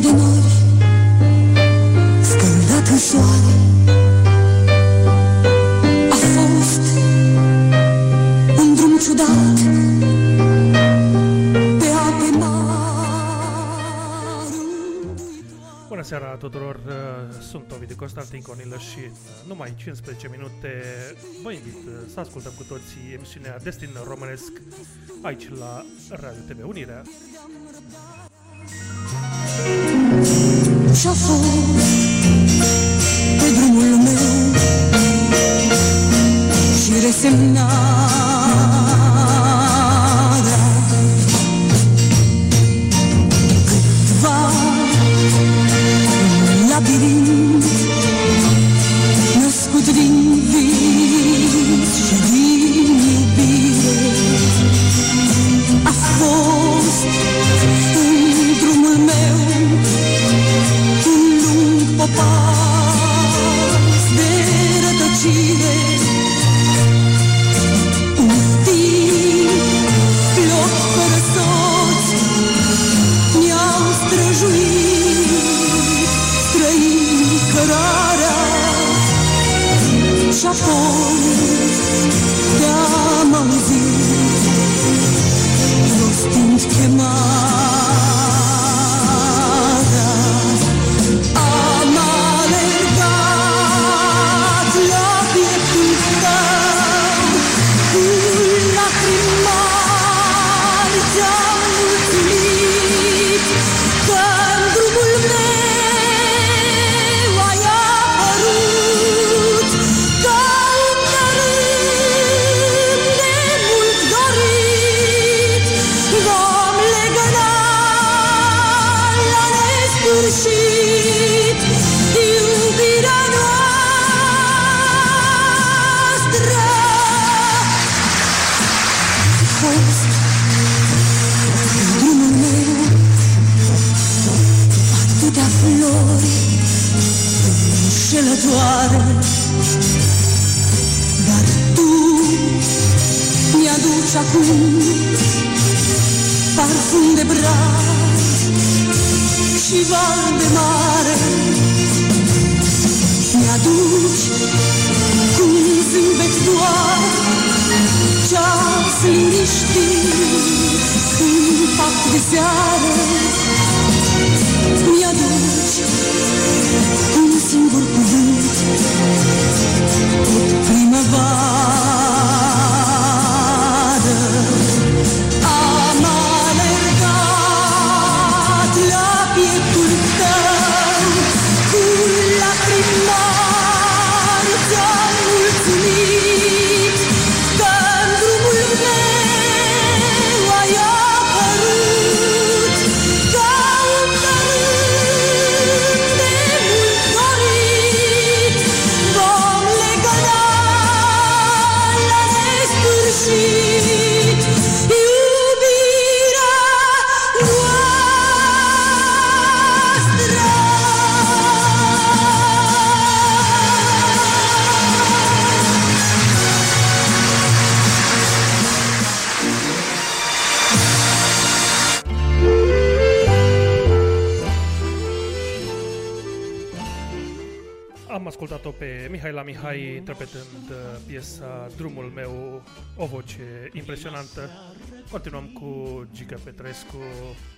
de nori Scăldat în soare A fost un drum ciudat Pe ape mari Bună seara tuturor, uh, sunt Ovidiu Constantin Conilă și în numai 15 minute. Vă invit uh, să ascultăm cu toții emisiunea Destin Românesc aici la Radio TV Unirea. Și-a fost pe drumul meu Și resemnarea impresionantă. Continuăm cu Gica Petrescu,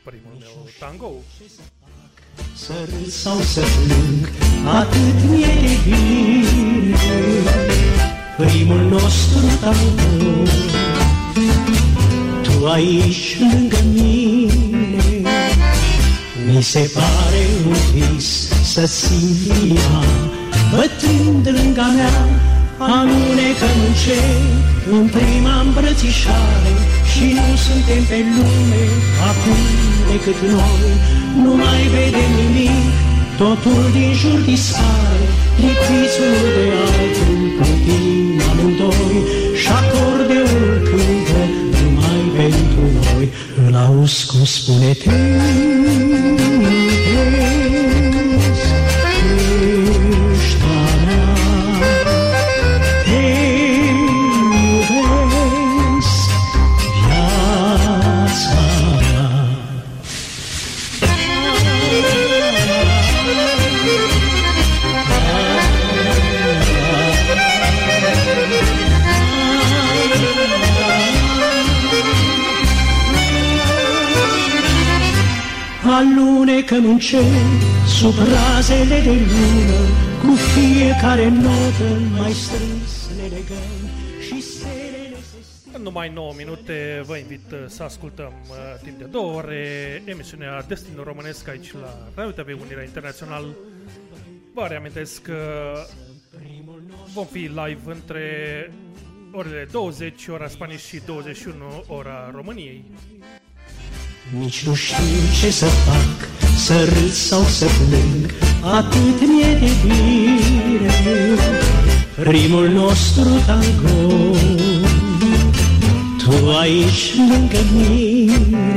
primul meu tango. Să râd sau să plâng, atât mi-e de bine Primul nostru tango Tu aici lângă mine Mi se pare un vis să simt inima Bătrând lângă mea Alunecăm încet în prima îmbrățișare Și nu suntem pe lume acum decât noi. Nu mai vedem nimic, totul din jur dispare Lipiți unul de altul, putim amândoi. Și acordeul cântă numai pentru noi. Îl auzi cum spune te alunecăm în cer Sub razele de lună Cu fiecare notă mai strâns ne legăm Și stelele se sting În numai 9 minute vă invit uh, să ascultăm uh, timp de două ore emisiunea Destinul Românesc aici la Radio TV Unirea Internațional. Vă reamintesc că vom fi live între orele 20 ora Spaniei și 21 ora României. Nici nu știu ce să fac Să râd sau să plâng Atât mi-e de bine. Primul nostru tango Tu aici lângă mine.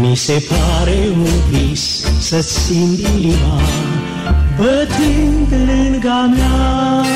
Mi se pare un vis Să simt inima Bătând lângă mea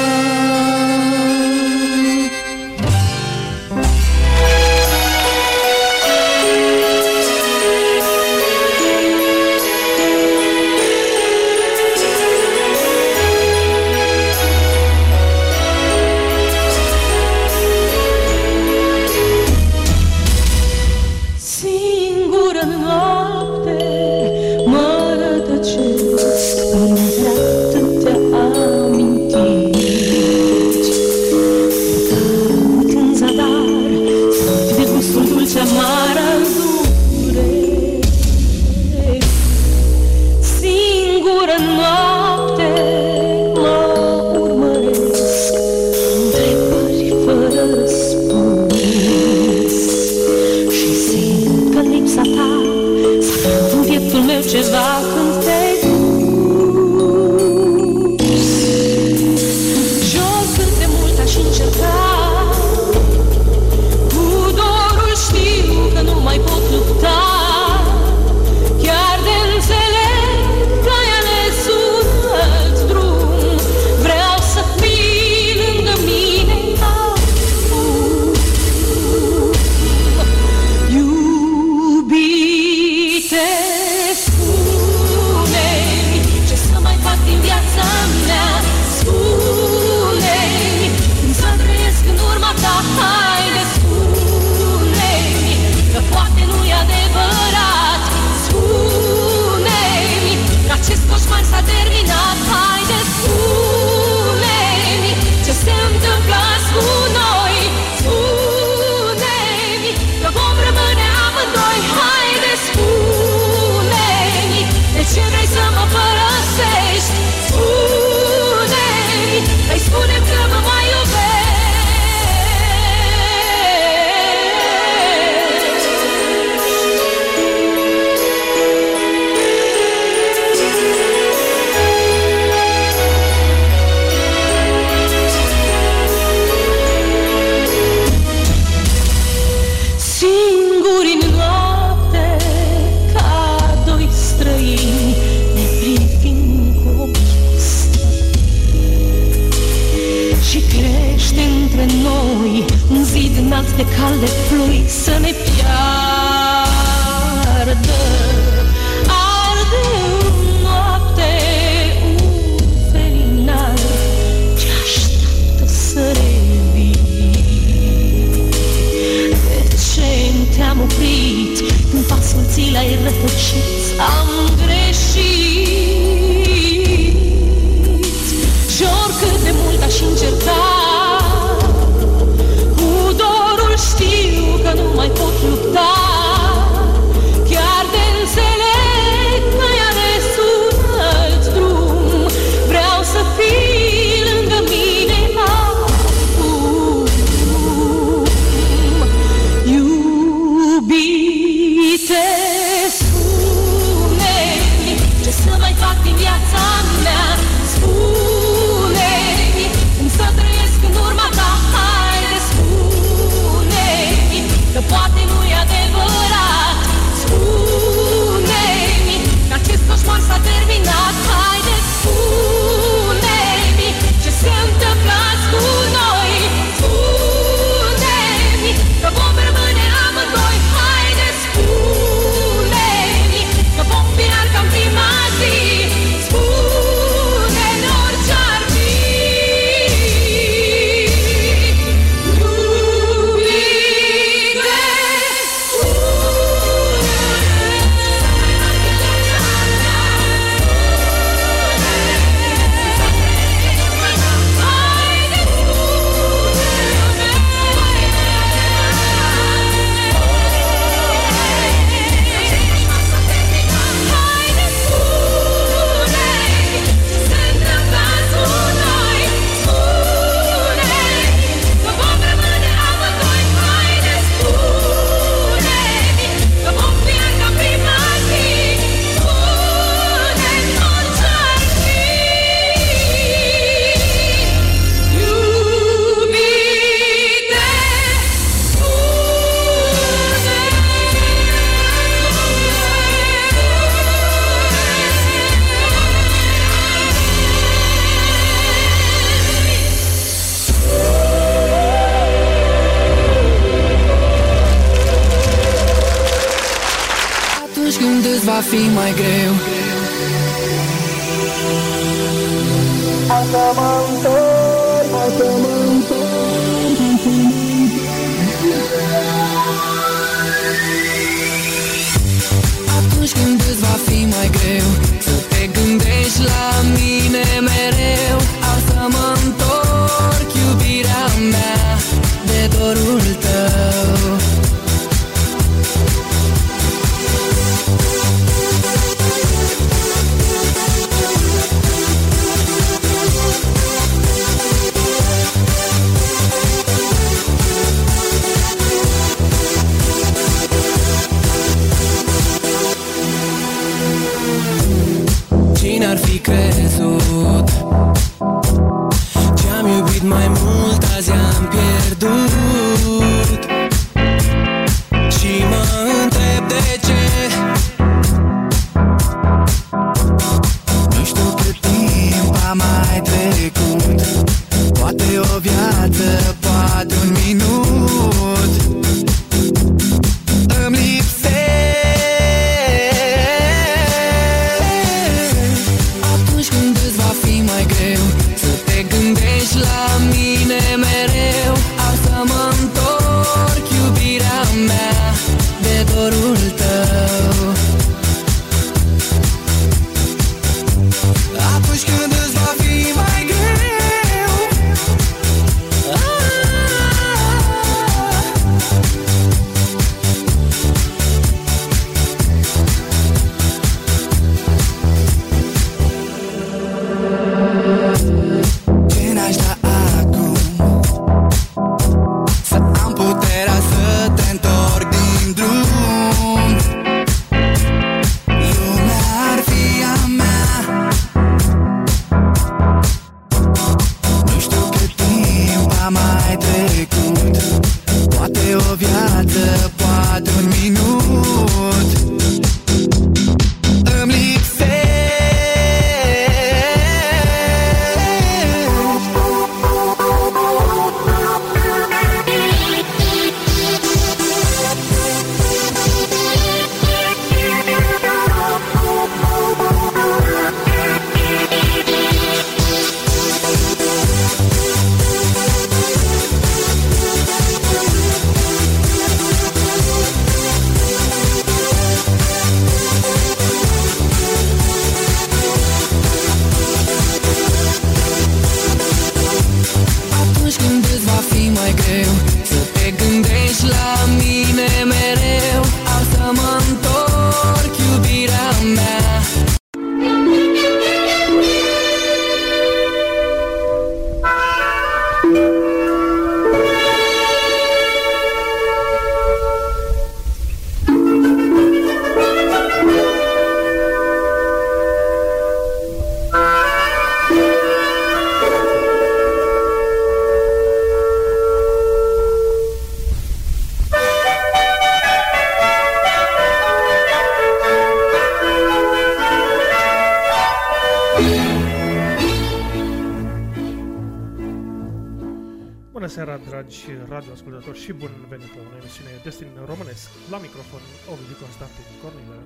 radioascultători și bun venit la o emisiune Destin Românesc. La microfon, Ovidiu Constantin Cornilă.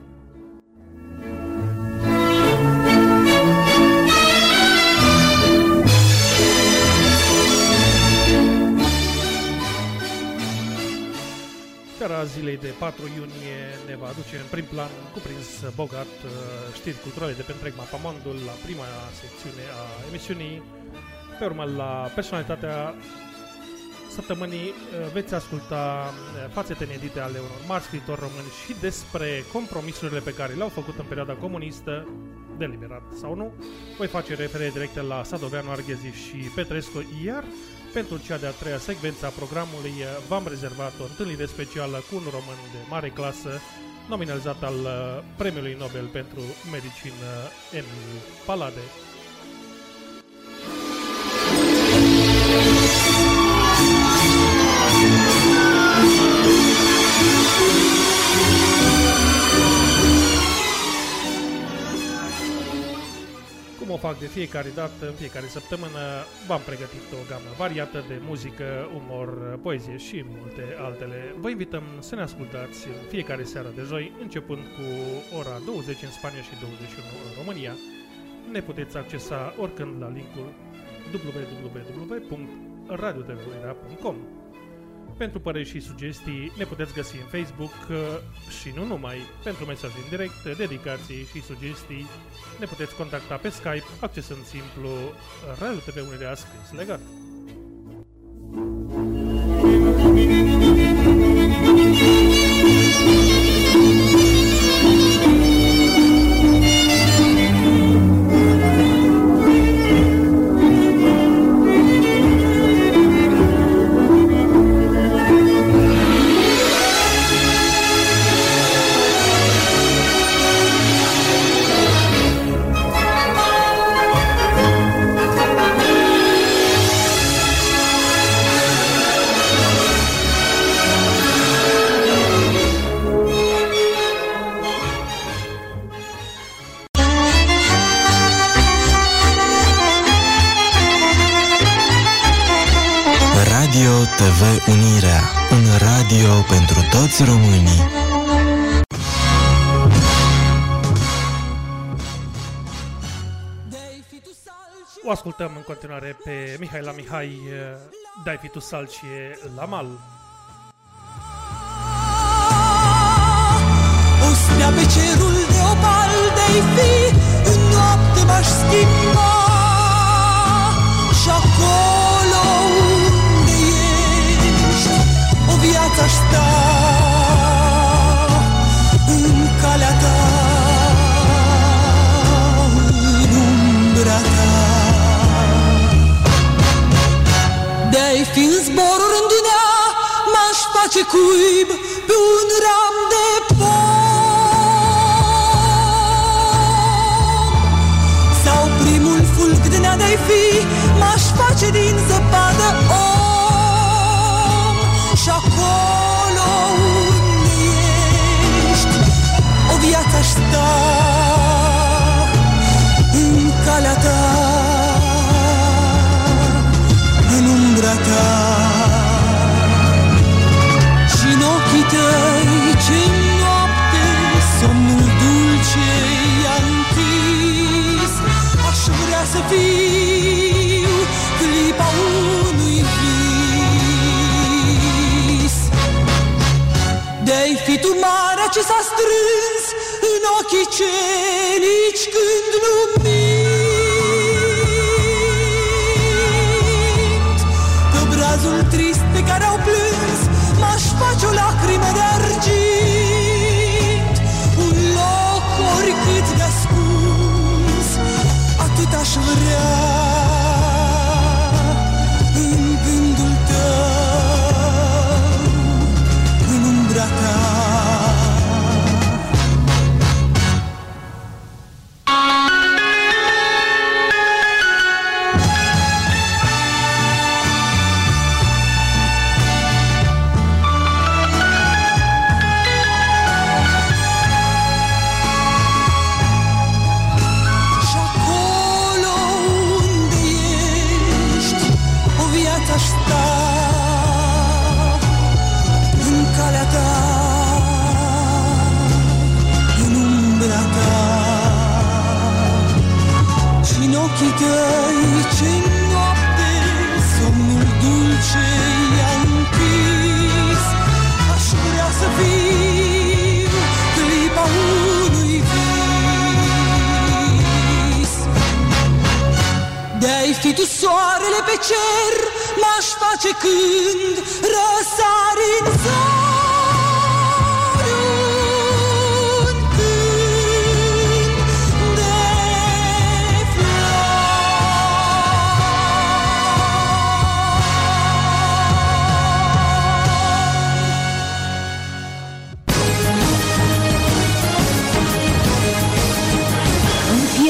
Seara zilei de 4 iunie ne va aduce în prim plan cuprins bogat uh, știri culturale de pe întreg mapamondul la prima secțiune a emisiunii. Pe urmă, la personalitatea săptămânii uh, veți asculta uh, fațete inedite ale unor marți scriitori români și despre compromisurile pe care le-au făcut în perioada comunistă, deliberat sau nu. Voi face referire directe la Sadoveanu, Arghezi și Petrescu, iar pentru cea de-a treia secvență a programului uh, v-am rezervat o întâlnire specială cu un român de mare clasă, nominalizat al uh, Premiului Nobel pentru Medicină Emil Palade. O fac de fiecare dată, în fiecare săptămână, v-am pregătit o gamă variată de muzică, umor, poezie și multe altele. Vă invităm să ne ascultați în fiecare seară de joi, începând cu ora 20 în Spania și 21 în România. Ne puteți accesa oricând la linkul www.radiotelevizia.com pentru păreri și sugestii ne puteți găsi în Facebook uh, și nu numai. Pentru mesaje în direct, dedicații și sugestii ne puteți contacta pe Skype accesând simplu Radio TV Unirea scris legat. Radio continuare pe Mihaela Mihai, uh, Dai fi tu sal și e la mal. O stea pe cerul de opal de-ai fi În noapte m-aș schimba cuib pe un ram de pom. Sau primul fulg de nea de-ai fi M-aș face din zăpadă om ce s-a strâns în ochii ce nici când nu pe cer M-aș face când răsari în zori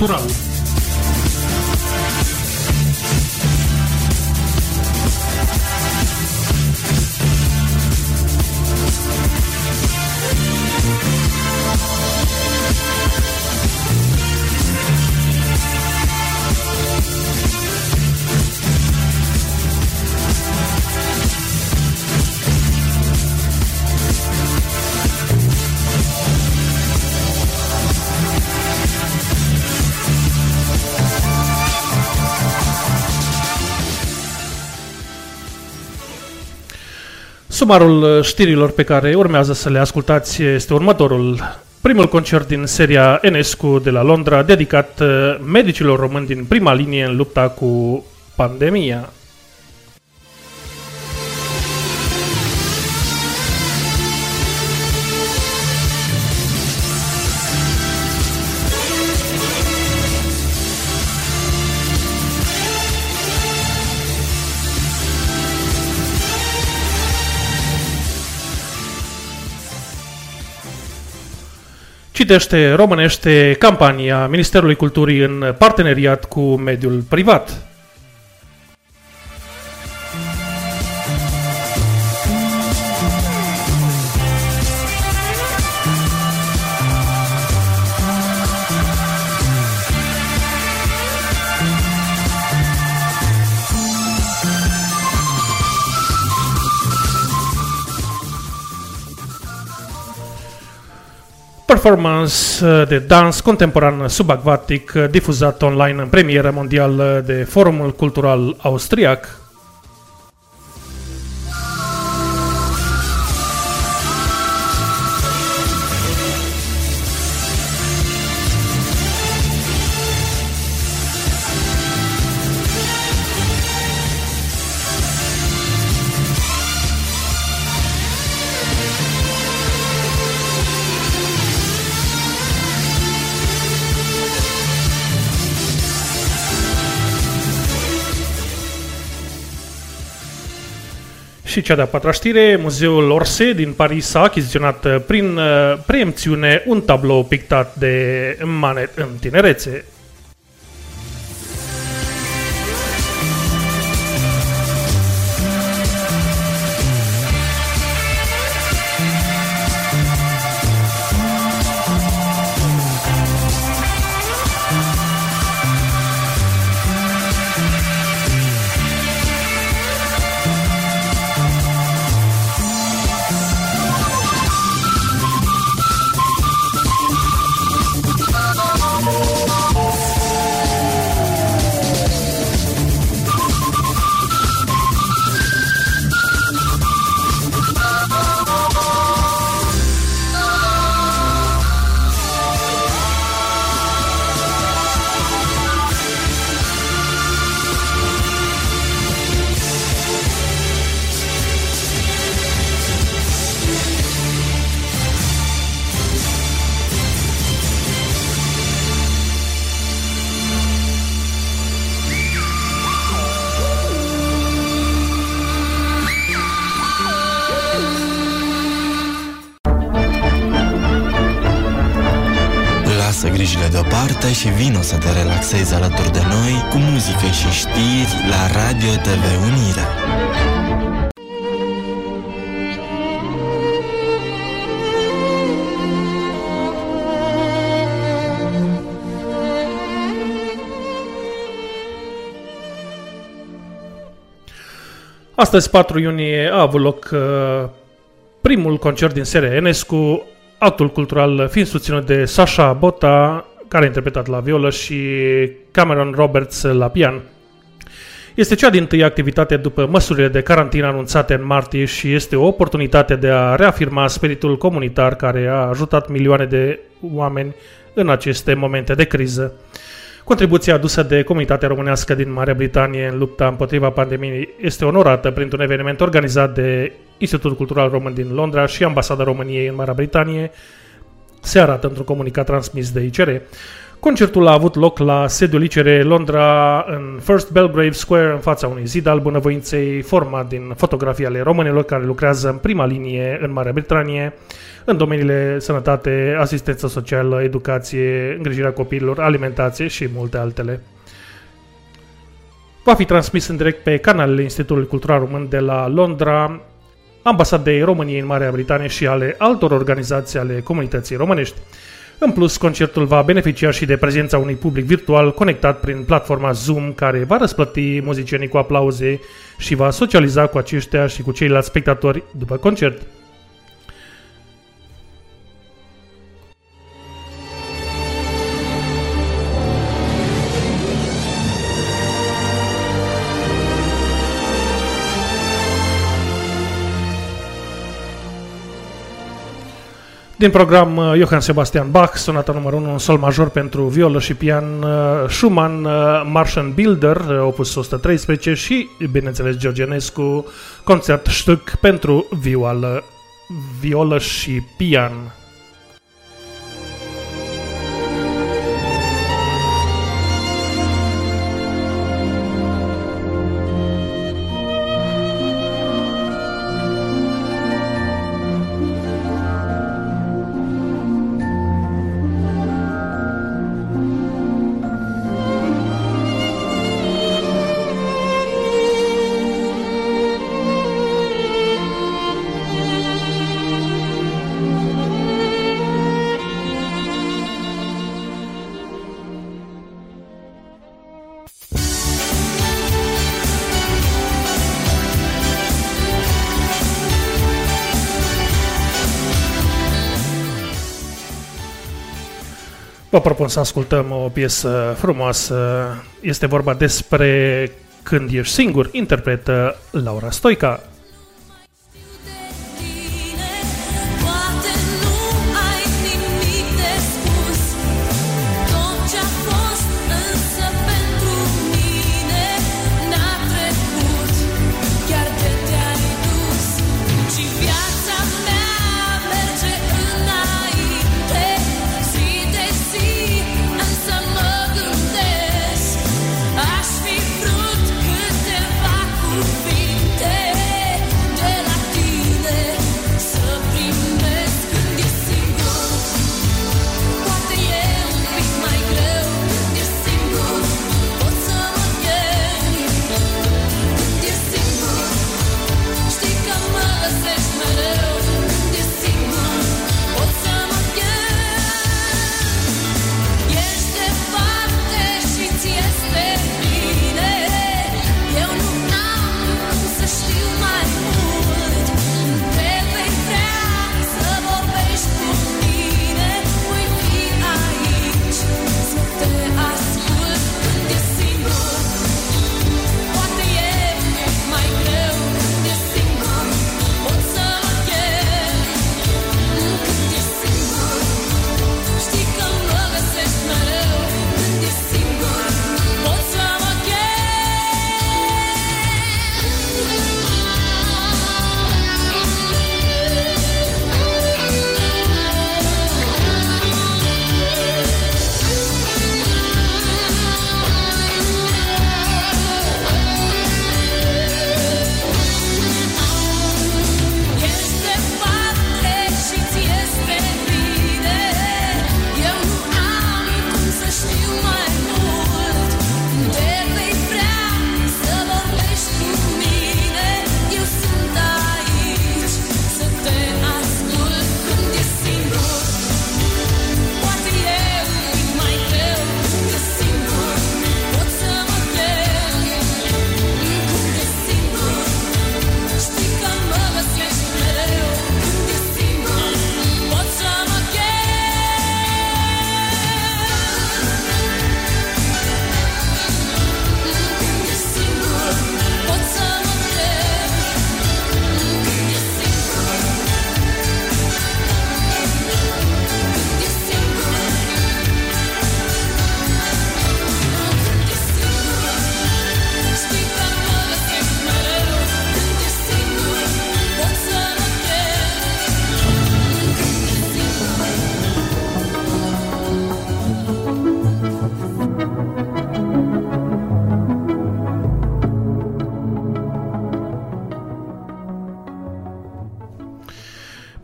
натурал. Sumarul uh, știrilor pe care urmează să le ascultați este următorul. Primul concert din seria Enescu de la Londra, dedicat uh, medicilor români din prima linie în lupta cu pandemia. Citește românește campania Ministerului Culturii în parteneriat cu mediul privat. Performance uh, de dans contemporan subacvatic uh, difuzat online în premieră mondială de Forumul Cultural Austriac Și cea de-a patra știre, Muzeul Orsay din Paris a achiziționat uh, prin uh, preemțiune un tablou pictat de Manet în tinerețe. Te relaxezi alături de noi cu muzică și știri la Radio TV Unirea. Astăzi, 4 iunie, a avut loc uh, primul concert din serie Enescu, actul cultural fiind susținut de Sasha Bota, care a interpretat la violă, și Cameron Roberts la pian. Este cea din tâi activitate după măsurile de carantină anunțate în martie și este o oportunitate de a reafirma spiritul comunitar care a ajutat milioane de oameni în aceste momente de criză. Contribuția adusă de comunitatea românească din Marea Britanie în lupta împotriva pandemiei este onorată printr-un eveniment organizat de Institutul Cultural Român din Londra și Ambasada României în Marea Britanie, se arată într-un comunicat transmis de ICR. Concertul a avut loc la sediul ICR Londra în First Belgrave Square în fața unui zid al bunăvoinței format din fotografii ale românilor care lucrează în prima linie în Marea Britanie în domeniile sănătate, asistență socială, educație, îngrijirea copiilor, alimentație și multe altele. Va fi transmis în direct pe canalele Institutului Cultural Român de la Londra, ambasadei României în Marea Britanie și ale altor organizații ale comunității românești. În plus, concertul va beneficia și de prezența unui public virtual conectat prin platforma Zoom, care va răsplăti muzicienii cu aplauze și va socializa cu aceștia și cu ceilalți spectatori după concert. Din program uh, Johann Sebastian Bach, sonata numărul 1 în sol major pentru violă și pian, uh, Schumann, uh, Martian Builder, opus 113 și, bineînțeles, Georgenescu, concert Stück pentru violă, violă și pian. Vă propun să ascultăm o piesă frumoasă. Este vorba despre Când ești singur, interpretă Laura Stoica.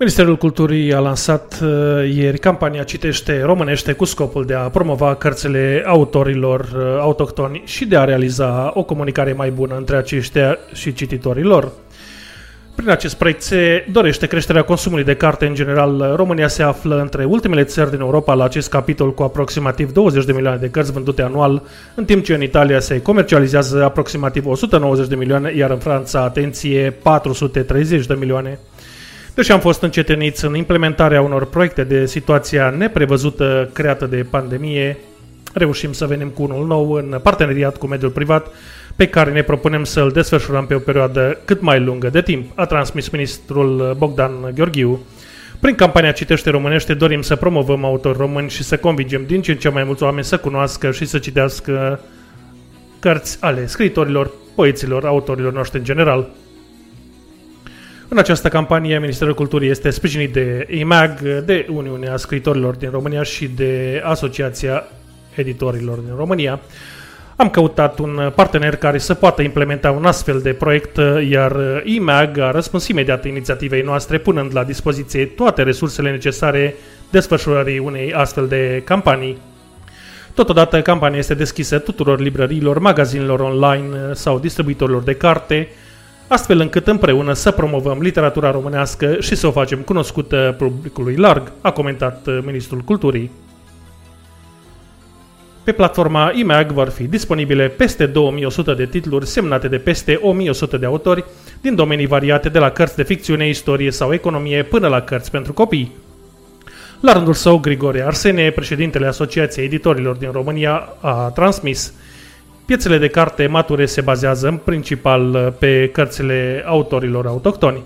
Ministerul Culturii a lansat uh, ieri campania Citește Românește cu scopul de a promova cărțile autorilor uh, autohtoni și de a realiza o comunicare mai bună între aceștia și cititorilor. Prin acest proiect se dorește creșterea consumului de carte în general. România se află între ultimele țări din Europa la acest capitol cu aproximativ 20 de milioane de cărți vândute anual, în timp ce în Italia se comercializează aproximativ 190 de milioane, iar în Franța, atenție, 430 de milioane. Deși am fost încetiniți în implementarea unor proiecte de situația neprevăzută creată de pandemie, reușim să venim cu unul nou în parteneriat cu mediul privat, pe care ne propunem să-l desfășurăm pe o perioadă cât mai lungă de timp, a transmis ministrul Bogdan Gheorghiu. Prin campania Citește Românește dorim să promovăm autori români și să convingem din ce în ce mai mulți oameni să cunoască și să citească cărți ale scriitorilor, poeților, autorilor noștri în general. În această campanie, Ministerul Culturii este sprijinit de IMAG, de Uniunea Scriitorilor din România și de Asociația Editorilor din România. Am căutat un partener care să poată implementa un astfel de proiect, iar IMAG a răspuns imediat inițiativei noastre, punând la dispoziție toate resursele necesare desfășurării unei astfel de campanii. Totodată, campania este deschisă tuturor librăriilor, magazinelor online sau distribuitorilor de carte, astfel încât împreună să promovăm literatura românească și să o facem cunoscută publicului larg, a comentat Ministrul Culturii. Pe platforma IMAG vor fi disponibile peste 2100 de titluri semnate de peste 1100 de autori din domenii variate de la cărți de ficțiune, istorie sau economie până la cărți pentru copii. La rândul său, Grigore Arsene, președintele Asociației Editorilor din România, a transmis Piețele de carte mature se bazează în principal pe cărțile autorilor autohtoni.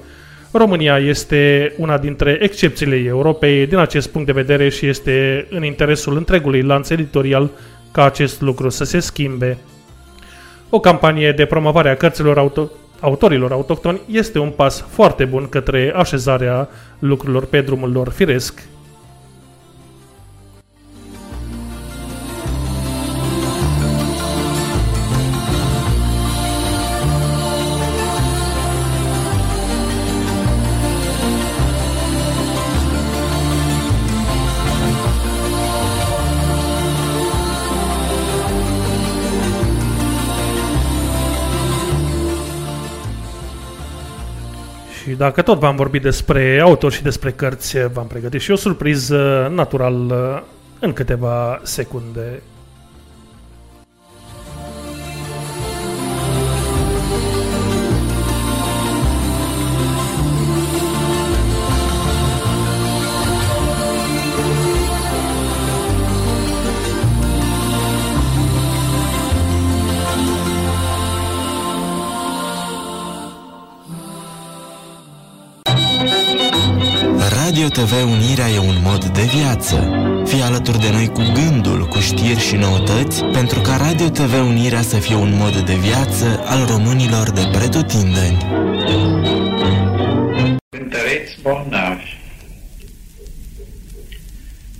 România este una dintre excepțiile Europei din acest punct de vedere și este în interesul întregului lanț editorial ca acest lucru să se schimbe. O campanie de promovare a cărților auto- autorilor autohtoni este un pas foarte bun către așezarea lucrurilor pe drumul lor firesc dacă tot v-am vorbit despre autor și despre cărți, v-am pregătit și o surpriză natural în câteva secunde. Radio TV Unirea e un mod de viață. Fii alături de noi cu gândul, cu știri și noutăți, pentru ca Radio TV Unirea să fie un mod de viață al românilor de pretutindeni. cântăreți bolnavi.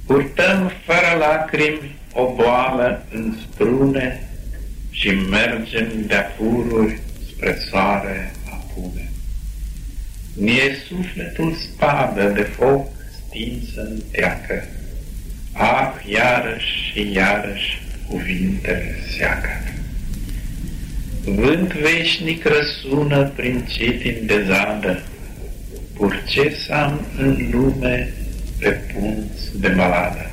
Purtăm fără lacrimi o boală în strune și mergem de-a pururi spre soare apune. Mie sufletul spadă de foc stinsă în teacă, Ah, iarăși și iarăși cuvintele seacă. Vânt veșnic răsună prin cetin de zadă, Purces am în lume pe punți de baladă.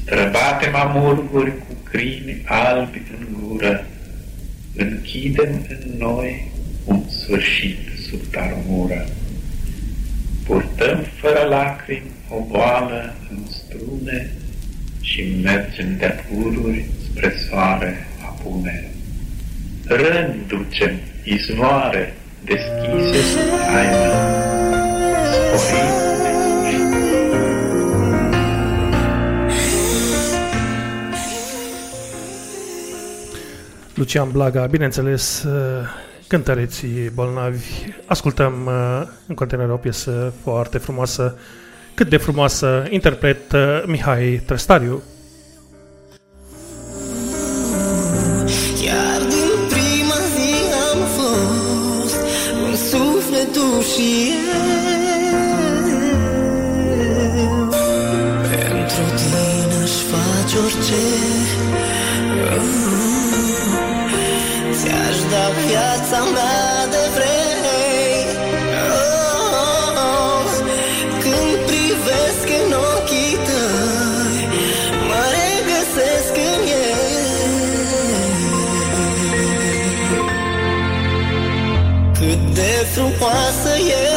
Străbatem amurguri cu crini albi în gură, Închidem în noi un sfârșit sub tarmură. Purtăm fără lacrimi o boală în strune și mergem de pururi spre soare apune. Răni ducem, izvoare, deschise sub taină, sporim Lucian Blaga, bineînțeles, cântăreții bolnavi. Ascultăm uh, în continuare o piesă foarte frumoasă, cât de frumoasă, interpret uh, Mihai Trăstariu. Chiar din prima zi am fost în sufletul și eu. Pentru tine aș face orice viața mea de vrei. Oh, Când privesc în ochii tăi Mă regăsesc în ei. Cât de frumoasă ești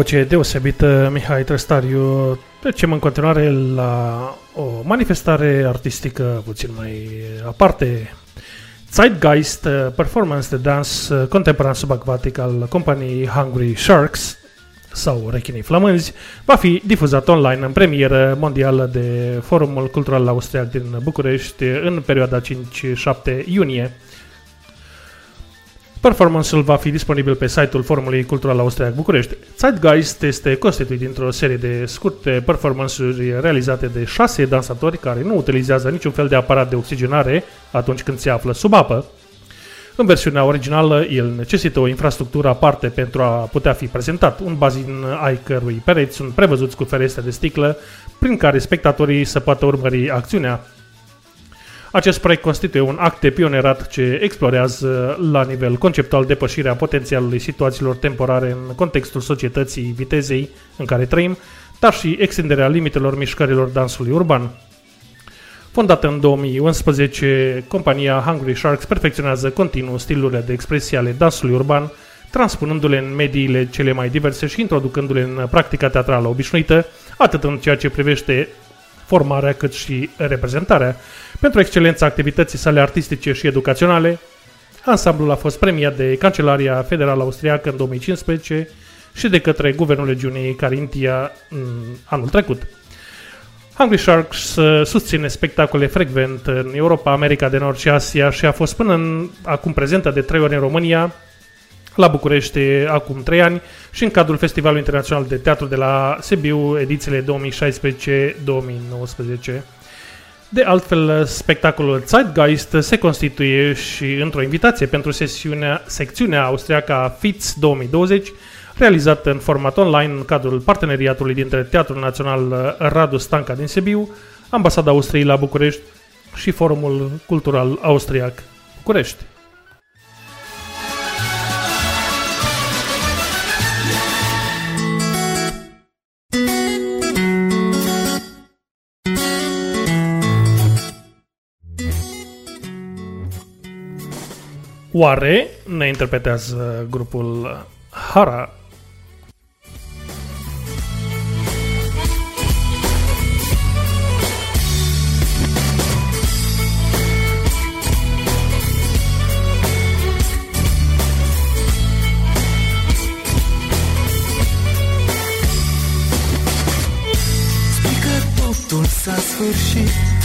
voce deosebită, Mihai Trăstariu. Trecem în continuare la o manifestare artistică puțin mai aparte. Zeitgeist, uh, performance de dans uh, contemporan subacvatic al companiei Hungry Sharks sau Rechinii Flămânzi, va fi difuzat online în premieră mondială de Forumul Cultural Austriac din București în perioada 5-7 iunie. Performanceul va fi disponibil pe site-ul Forumului Cultural Austriac București. Zeitgeist este constituit dintr-o serie de scurte performanțuri realizate de șase dansatori care nu utilizează niciun fel de aparat de oxigenare atunci când se află sub apă. În versiunea originală, el necesită o infrastructură aparte pentru a putea fi prezentat, un bazin ai cărui pereți sunt prevăzuți cu ferestre de sticlă, prin care spectatorii să poată urmări acțiunea. Acest proiect constituie un act de pionerat ce explorează la nivel conceptual depășirea potențialului situațiilor temporare în contextul societății vitezei în care trăim, dar și extinderea limitelor mișcărilor dansului urban. Fondată în 2011, compania Hungry Sharks perfecționează continuu stilurile de expresie ale dansului urban, transpunându-le în mediile cele mai diverse și introducându-le în practica teatrală obișnuită, atât în ceea ce privește formarea cât și reprezentarea. Pentru excelența activității sale artistice și educaționale, Ansamblul a fost premiat de Cancelaria Federală Austriacă în 2015 și de către Guvernul Regiunii Carintia în anul trecut. Hungry Sharks uh, susține spectacole frecvent în Europa, America de Nord și Asia și a fost până în, acum prezentă de trei ori în România, la București acum trei ani și în cadrul Festivalului Internațional de Teatru de la Sibiu, edițiile 2016-2019. De altfel, spectacolul Zeitgeist se constituie și într-o invitație pentru sesiunea, secțiunea austriacă FITS 2020, realizată în format online în cadrul parteneriatului dintre Teatrul Național Radu Stanca din Sibiu, Ambasada Austriei la București și Forumul Cultural Austriac București. Oare ne interpretează grupul Hara? Spui că totul s-a sfârșit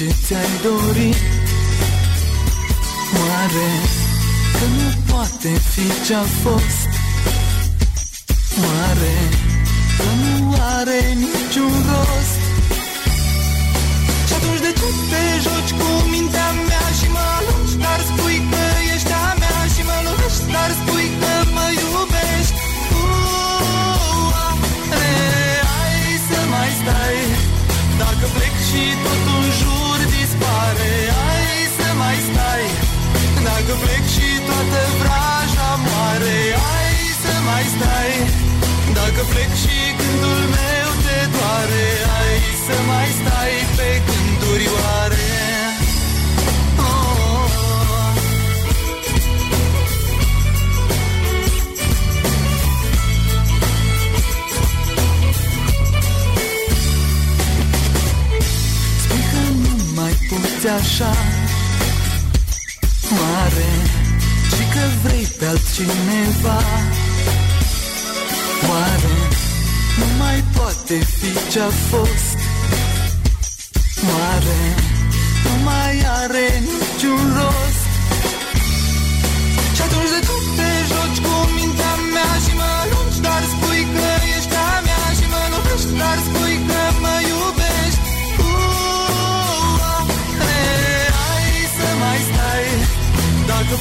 ce ți-ai dorit. Oare că nu poate fi ce-a fost? Oare că nu are niciun rost? Și atunci de ce te joci cu mintea mea Și mă alungi, dar spui că ești a mea Și mă lovești, dar spui că mă iubești. Oare ai să mai stai. Dacă plec și tot în jur Dacă plec și toată vraja moare Ai să mai stai Dacă plec și gândul meu te doare Ai să mai stai pe gânduri oare oh, oh, oh. Spui că nu mai poți așa Oare Și că vrei pe altcineva Oare Nu mai poate fi ce-a fost? Oare Nu mai are niciun rost? Și atunci de ce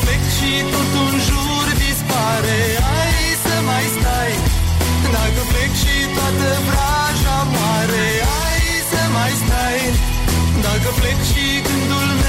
plec și tot în jur dispare. Ai să mai stai. Dacă plec și toată vraja moare Ai să mai stai. Dacă plec și gândul meu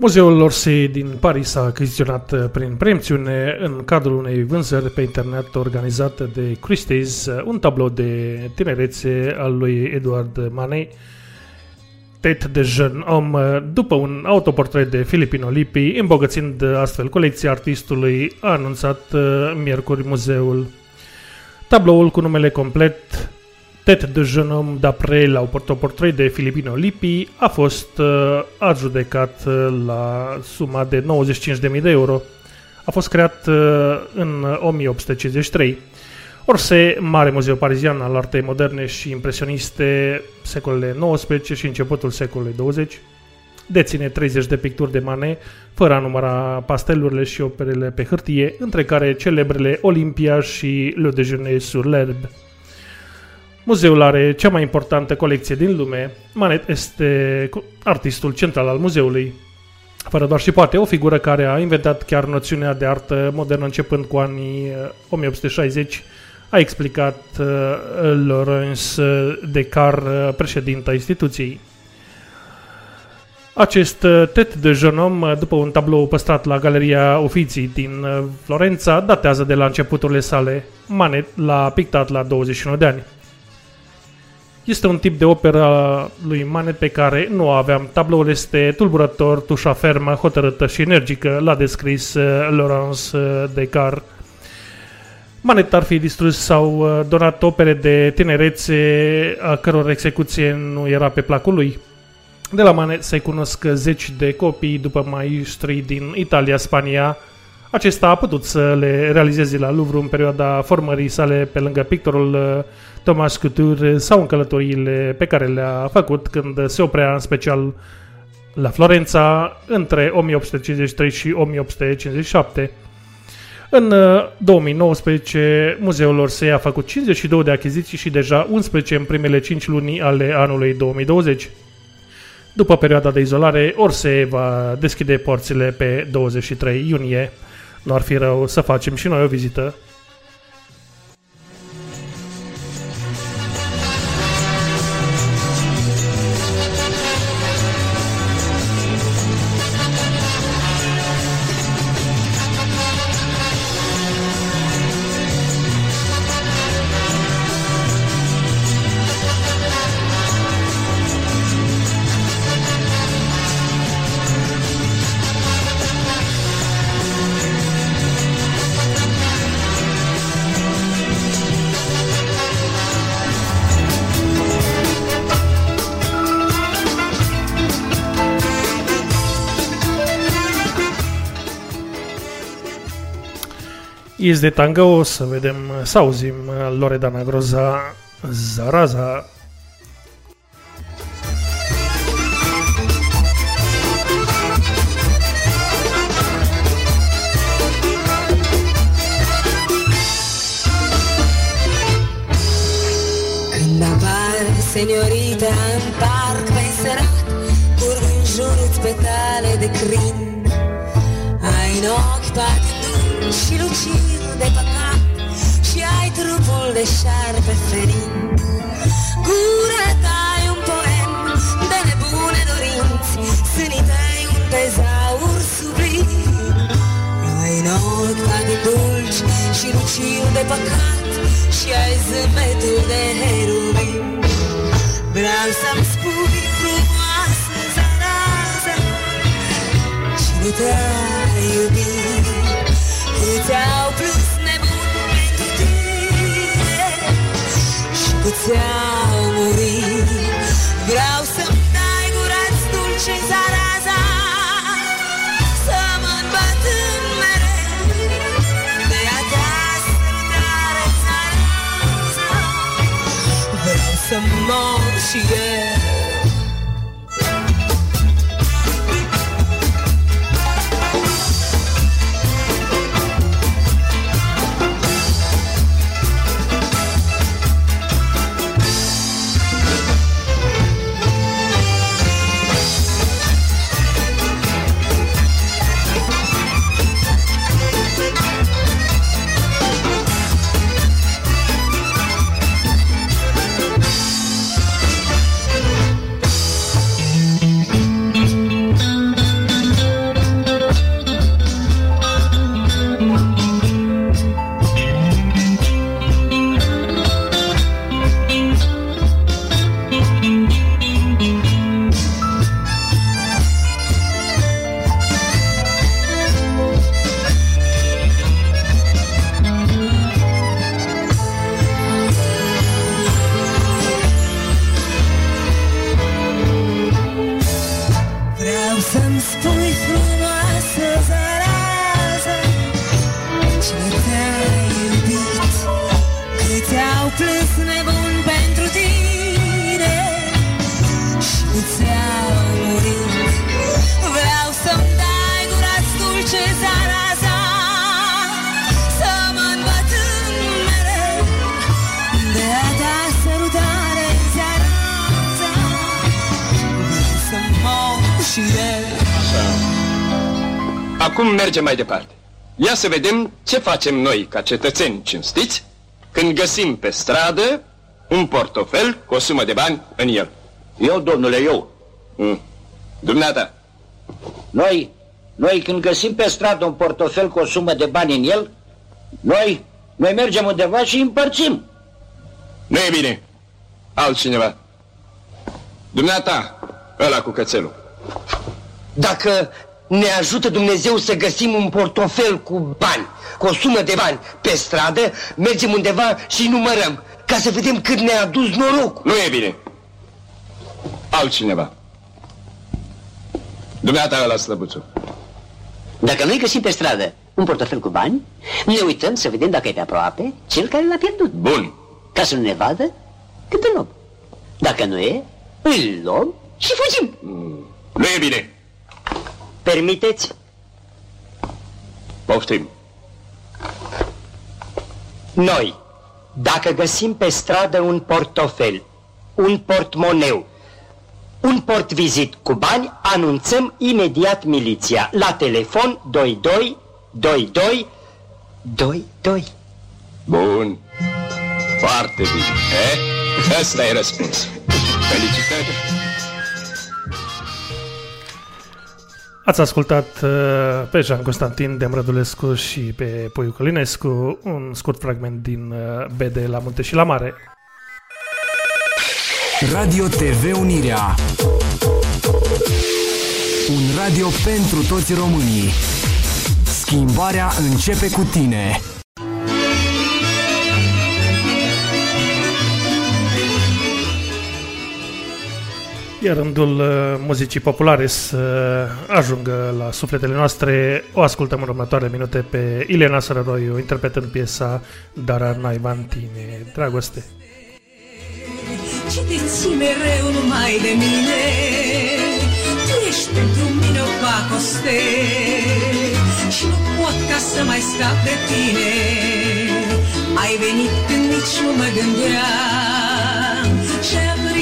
Muzeul Orsay din Paris a achiziționat uh, prin preemțiune în cadrul unei vânzări pe internet organizată de Christie's uh, un tablou de tinerețe al lui Edouard Manet, Tête de jeune om, uh, după un autoportret de Filipino Lippi, îmbogățind astfel colecția artistului, a anunțat uh, miercuri muzeul. Tabloul cu numele complet Tête de jeune homme d'après l'autoportret de Filipino Lippi a fost uh, adjudecat uh, la suma de 95.000 de euro. A fost creat uh, în 1853. Orse, mare muzeu parizian al artei moderne și impresioniste secolele 19 și începutul secolului 20. Deține 30 de picturi de Manet, fără a număra pastelurile și operele pe hârtie, între care celebrele Olimpia și Le Déjeuner sur l'herbe. Muzeul are cea mai importantă colecție din lume. Manet este artistul central al muzeului. Fără doar și poate, o figură care a inventat chiar noțiunea de artă modernă începând cu anii 1860, a explicat uh, Laurence Descartes, uh, președinta instituției. Acest uh, tet de jeune homme, după un tablou păstrat la Galeria Uffizi din Florența, datează de la începuturile sale. Manet l-a pictat la 21 de ani. Este un tip de operă a lui Manet pe care nu aveam. Tabloul este tulburător, tușa fermă, hotărâtă și energică, l-a descris Laurence Descartes. Manet ar fi distrus sau uh, donat opere de tinerețe a căror execuție nu era pe placul lui. De la Manet se cunosc zeci de copii după maestri din Italia, Spania. Acesta a putut să le realizeze la Louvre în perioada formării sale pe lângă pictorul uh, Thomas Couture sau în călătoriile pe care le-a făcut când se oprea în special la Florența între 1853 și 1857. În 2019, uh, muzeul Orsay a făcut 52 de achiziții și deja 11 în primele 5 luni ale anului 2020. După perioada de izolare, Orsay va deschide porțile pe 23 iunie. Nu ar fi rău să facem și noi o vizită Is de tango, o să vedem, să auzim Loredana Groza, Zaraza. Când apare seniorita în parc pe serat Curg în jurul petale de crin Ai în ochi patin și lucid de păcat. Și ai trupul de șarpe ferin Gura ta e un poem de nebune dorinți. Sânii tăi un tezaur sublim Ai în ochi de dulci și lucil de păcat. Și ai zâmbetul de heruvim Vreau să-mi spui frumoasă zarază Cine te-a iubit Câți-au plus ți-au murit? Vreau să-mi dai gura-ți dulce zaraza Să mă îmbăt în mereu. De a ta strutare zaraza Vreau să mor și eu mergem mai departe. Ia să vedem ce facem noi ca cetățeni cinstiți când găsim pe stradă un portofel cu o sumă de bani în el. Eu, domnule, eu. Mm. Dumneata. Noi, noi când găsim pe stradă un portofel cu o sumă de bani în el, noi, noi mergem undeva și îi împărțim. Nu e bine. Altcineva. Dumneata, ăla cu cățelul. Dacă ne ajută Dumnezeu să găsim un portofel cu bani, cu o sumă de bani pe stradă, mergem undeva și numărăm, ca să vedem cât ne-a adus noroc. Nu e bine. Altcineva. Dumneata ăla slăbuțul. Dacă noi găsim pe stradă un portofel cu bani, ne uităm să vedem dacă e pe aproape cel care l-a pierdut. Bun. Ca să nu ne vadă cât îl luăm. Dacă nu e, îl luăm și fugim. Mm. Nu e bine. Permiteți? Poftim. Noi, dacă găsim pe stradă un portofel, un portmoneu, un portvizit cu bani, anunțăm imediat miliția. La telefon 22 22 22. Bun. Foarte bine. Eh? Ăsta e răspuns. Felicitări. Ați ascultat uh, pe Jean Constantin Demrădulescu și pe Puiu Călinescu, un scurt fragment din uh, BD la Munte și la Mare. Radio TV Unirea. Un radio pentru toți românii. Schimbarea începe cu tine Iar rândul uh, muzicii populare să ajungă la sufletele noastre, o ascultăm în următoarele minute pe Ileana Sărăroiu interpretând piesa Dar n-ai bani tine, dragoste. Și te ții mereu numai de mine. Tu ești pentru mine o pacoste Și nu pot ca să mai scap de tine. Ai venit când nici nu mă gândeam. Și-ai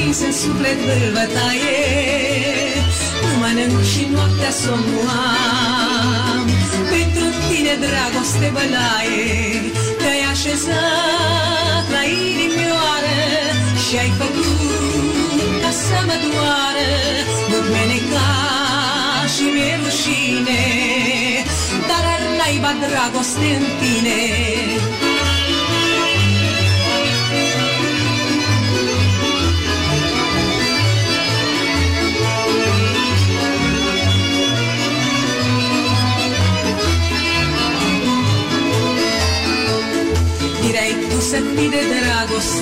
aprins în suflet vâlvătaie Nu mănânc și noaptea somnuam Pentru tine dragoste bălaie Te-ai așezat la inimioară și ai făcut ca să mă doară. Murmeneca și mi-e rușine Dar ar naiba dragoste în tine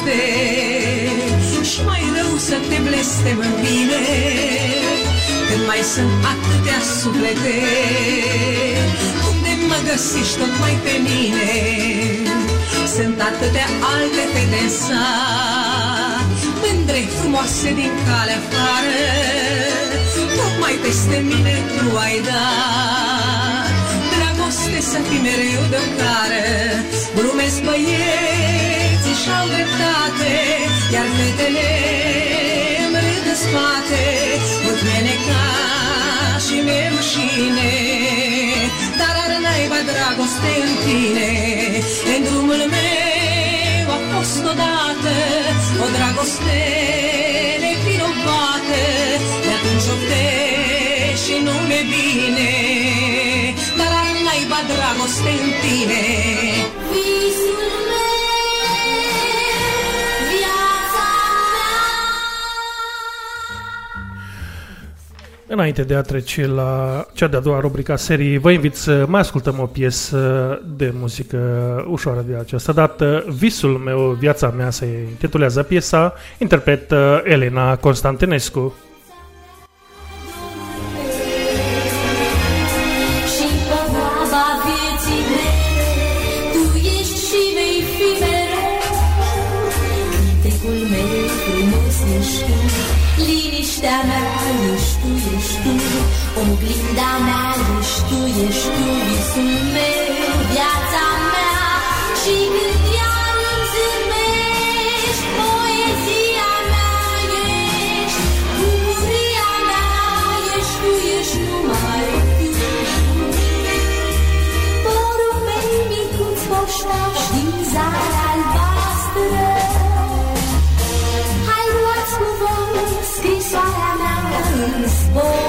dragoste Și mai rău să te blestem în bine Când mai sunt atâtea suflete. Unde mă găsești tot mai pe mine? Sunt atâtea alte fete în sat Mândre, frumoase din cale afară. Tocmai peste mine tu ai dat Dragoste să fii mereu de cară. Glumesc băieții și-au dreptate Iar fetele îmi râd în spate. Văd meneca și mi-e rușine Dar ar naiba dragoste în tine. În drumul meu a fost odată O dragoste nevinovată. De atunci optești și nu mi-e bine Dar ar naiba dragoste în tine. Visul Înainte de a trece la cea de-a doua rubrică a serii, vă invit să mai ascultăm o piesă de muzică ușoară de această dată. Visul meu, viața mea se intitulează piesa, interpretă Elena Constantinescu. În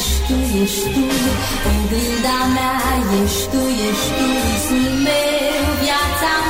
ești tu, ești tu, oglinda mea ești tu, ești tu, visul meu, viața mea.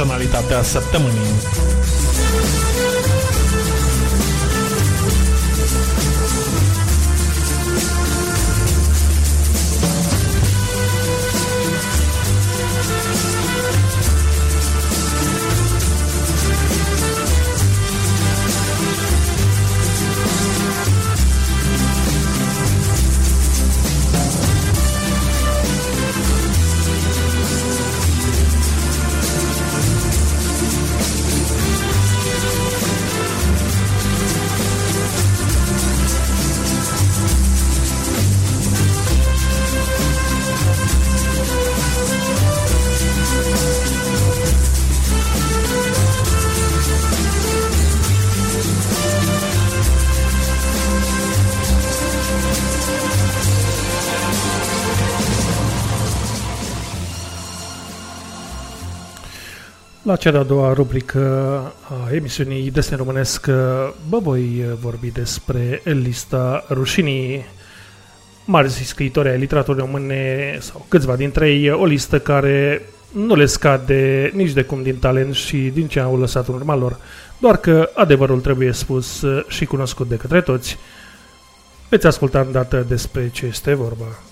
Personalitatea săptămânii. La cea de-a doua rubrică a emisiunii Destin Românesc vă voi vorbi despre lista rușinii mari scriitori ai literaturii române sau câțiva dintre ei, o listă care nu le scade nici de cum din talent și din ce au lăsat în urma lor, doar că adevărul trebuie spus și cunoscut de către toți. Veți asculta îndată despre ce este vorba.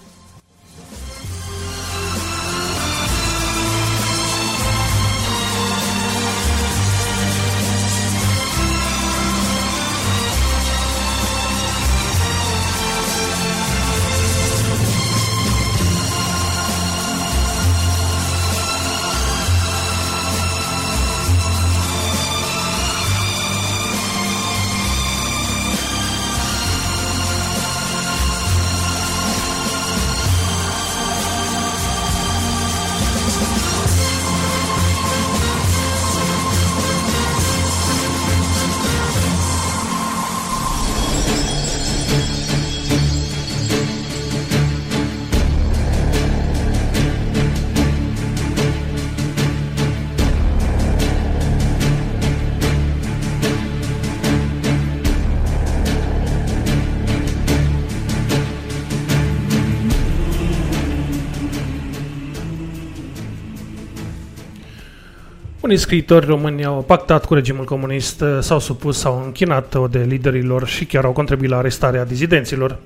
Unii scriitori români au pactat cu regimul comunist, s-au supus, s-au închinat de liderilor și chiar au contribuit la arestarea dizidenților.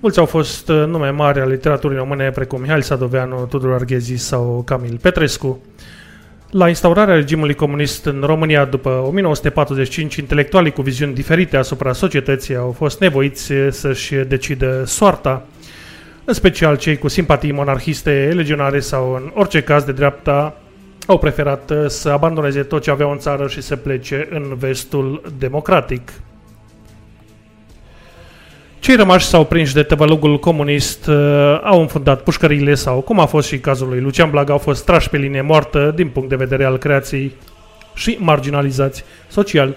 Mulți au fost nume mari ale literaturii române, precum Mihail Sadoveanu, Tudor Arghezi sau Camil Petrescu. La instaurarea regimului comunist în România după 1945, intelectualii cu viziuni diferite asupra societății au fost nevoiți să-și decidă soarta, în special cei cu simpatii monarhiste, legionare sau în orice caz de dreapta au preferat să abandoneze tot ce aveau în țară și să plece în vestul democratic. Cei rămași sau prinși de tăvălugul comunist uh, au înfundat pușcările sau, cum a fost și cazul lui Lucian Blaga, au fost trași pe linie moartă din punct de vedere al creației și marginalizați social.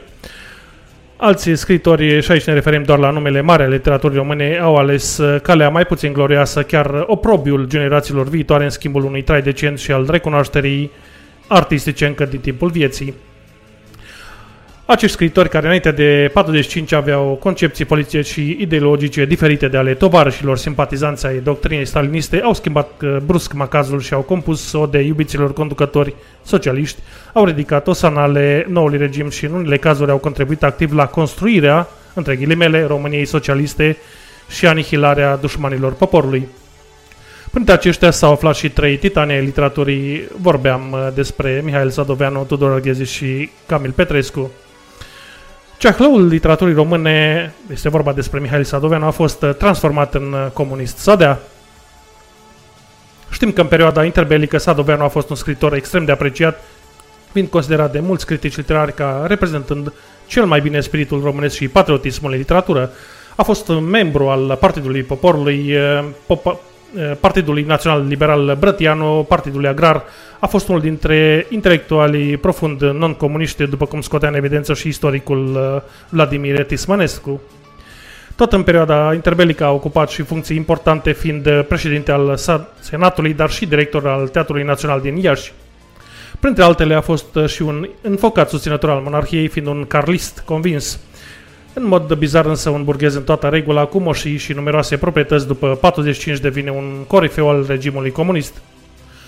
Alți scritori, și aici ne referim doar la numele mari ale literaturii române, au ales uh, calea mai puțin glorioasă, chiar oprobiul generațiilor viitoare în schimbul unui trai decent și al recunoașterii artistice încă din timpul vieții. Acești scriitori care înainte de 45 aveau concepții politice și ideologice diferite de ale tovarășilor simpatizanți ai doctrinei staliniste au schimbat uh, brusc macazul și au compus o de iubiților conducători socialiști, au ridicat osanale noului regim și în unele cazuri au contribuit activ la construirea, între ghilimele, României socialiste și anihilarea dușmanilor poporului. Printre aceștia s-au aflat și trei titani ai literaturii, vorbeam uh, despre Mihail Sadoveanu, Tudor Arghezi și Camil Petrescu. Ceahlăul literaturii române, este vorba despre Mihail Sadoveanu, a fost uh, transformat în uh, comunist Sadea. Știm că în perioada interbelică Sadoveanu a fost un scriitor extrem de apreciat, fiind considerat de mulți critici literari ca reprezentând cel mai bine spiritul românesc și patriotismul în literatură. A fost membru al Partidului Poporului, Popa, Partidului Național Liberal Brătianu, Partidului Agrar, a fost unul dintre intelectualii profund non-comuniști, după cum scotea în evidență și istoricul uh, Vladimir Tismănescu. Tot în perioada interbelică a ocupat și funcții importante, fiind președinte al Senatului, dar și director al Teatrului Național din Iași. Printre altele a fost și un înfocat susținător al monarhiei, fiind un carlist convins. În mod bizar însă un burghez în toată regula, cu moșii și numeroase proprietăți, după 45 devine un corifeu al regimului comunist.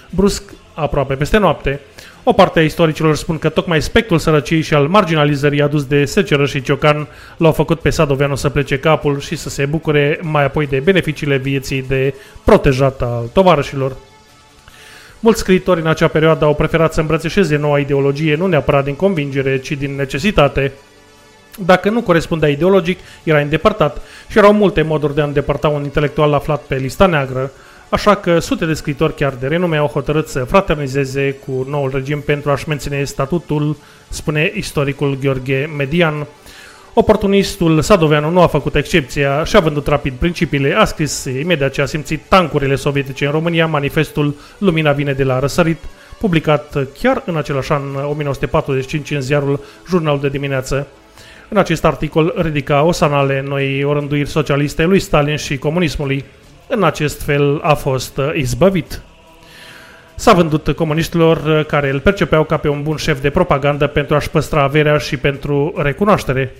Brusc, aproape peste noapte, o parte a istoricilor spun că tocmai spectrul sărăciei și al marginalizării adus de Seceră și Ciocan l-au făcut pe Sadoveanu să plece capul și să se bucure mai apoi de beneficiile vieții de protejat al tovarășilor. Mulți scriitori în acea perioadă au preferat să îmbrățișeze noua ideologie nu neapărat din convingere, ci din necesitate – dacă nu corespundea ideologic, era îndepărtat și erau multe moduri de a îndepărta un intelectual aflat pe lista neagră, așa că sute de scritori chiar de renume au hotărât să fraternizeze cu noul regim pentru a-și menține statutul, spune istoricul Gheorghe Median. Oportunistul Sadoveanu nu a făcut excepția și a vândut rapid principiile, a scris imediat ce a simțit tancurile sovietice în România manifestul Lumina vine de la răsărit, publicat chiar în același an 1945 în ziarul Jurnalul de dimineață. În acest articol ridica osanale noi orânduiri socialiste lui Stalin și comunismului. În acest fel a fost izbăvit. S-a vândut comuniștilor care îl percepeau ca pe un bun șef de propagandă pentru a-și păstra averea și pentru recunoaștere.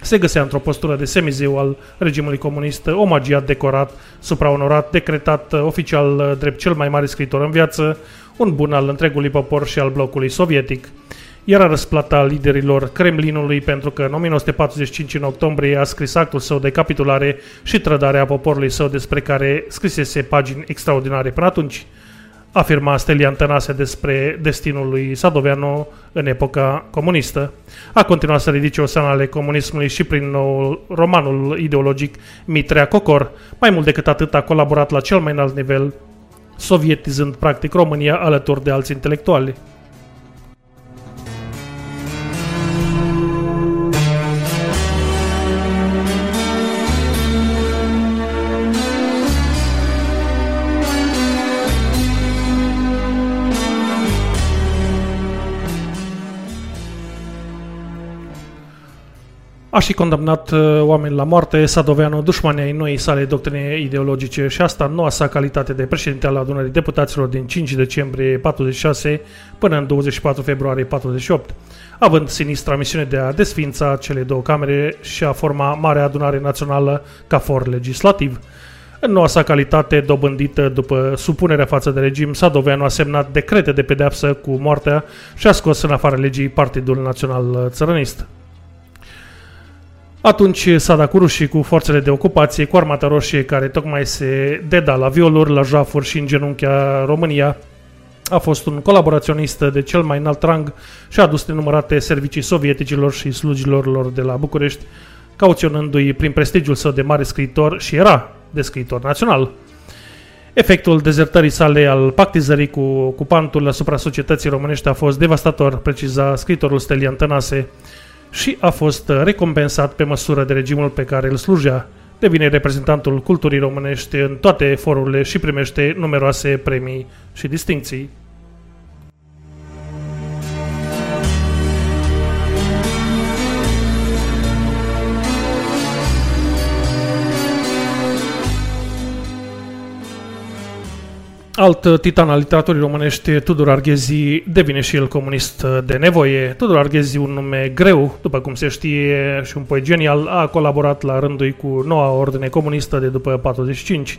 Se găsea într-o postură de semizeu al regimului comunist, omagiat, decorat, supraonorat, decretat oficial drept cel mai mare scriitor în viață, un bun al întregului popor și al blocului sovietic era răsplata liderilor Kremlinului pentru că în 1945 în octombrie a scris actul său de capitulare și trădarea poporului său despre care scrisese pagini extraordinare până atunci. Afirma Stelian Tănase despre destinul lui Sadoveanu în epoca comunistă. A continuat să ridice o ale comunismului și prin nou romanul ideologic Mitrea Cocor. Mai mult decât atât a colaborat la cel mai înalt nivel, sovietizând practic România alături de alți intelectuali. A și condamnat uh, oameni la moarte, Sadoveanu, dușmanii ai noii sale doctrine ideologice și asta în noua sa calitate de președinte al adunării deputaților din 5 decembrie 46 până în 24 februarie 48, având sinistra misiune de a desfința cele două camere și a forma Marea Adunare Națională ca for legislativ. În noua sa calitate dobândită după supunerea față de regim, Sadoveanu a semnat decrete de pedeapsă cu moartea și a scos în afară legii Partidul Național Țărănist. Atunci Sada cu rușii, cu forțele de ocupație, cu armata roșie care tocmai se deda la violuri, la jafuri și în genunchea România, a fost un colaboraționist de cel mai înalt rang și a adus nenumărate servicii sovieticilor și slujilor lor de la București, cauționându-i prin prestigiul său de mare scriitor și era de scriitor național. Efectul dezertării sale al pactizării cu ocupantul asupra societății românești a fost devastator, preciza scriitorul Stelian Tănase, și a fost recompensat pe măsură de regimul pe care îl slujea. Devine reprezentantul culturii românești în toate forurile și primește numeroase premii și distincții. Alt titan al literaturii românești, Tudor Arghezi, devine și el comunist de nevoie. Tudor Arghezi, un nume greu, după cum se știe, și un poet genial, a colaborat la rândul cu noua ordine comunistă de după 45.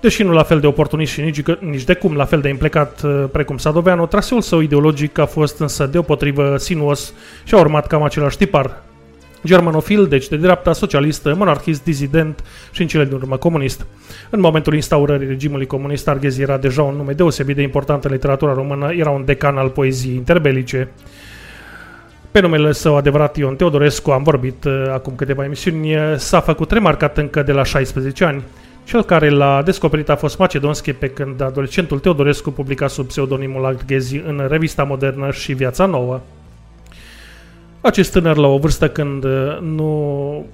Deși nu la fel de oportunist și nici, nici de cum la fel de implicat precum Sadoveanu, traseul său ideologic a fost însă deopotrivă sinuos și a urmat cam același tipar germanofil, deci de dreapta, socialistă, monarhist, dizident și în cele din urmă comunist. În momentul instaurării regimului comunist, Arghezi era deja un nume deosebit de important în literatura română, era un decan al poeziei interbelice. Pe numele său adevărat Ion Teodorescu, am vorbit uh, acum câteva emisiuni, uh, s-a făcut remarcat încă de la 16 ani. Cel care l-a descoperit a fost Macedonski pe când adolescentul Teodorescu publica sub pseudonimul Arghezi în revista modernă și Viața Nouă. Acest tânăr la o vârstă când uh, nu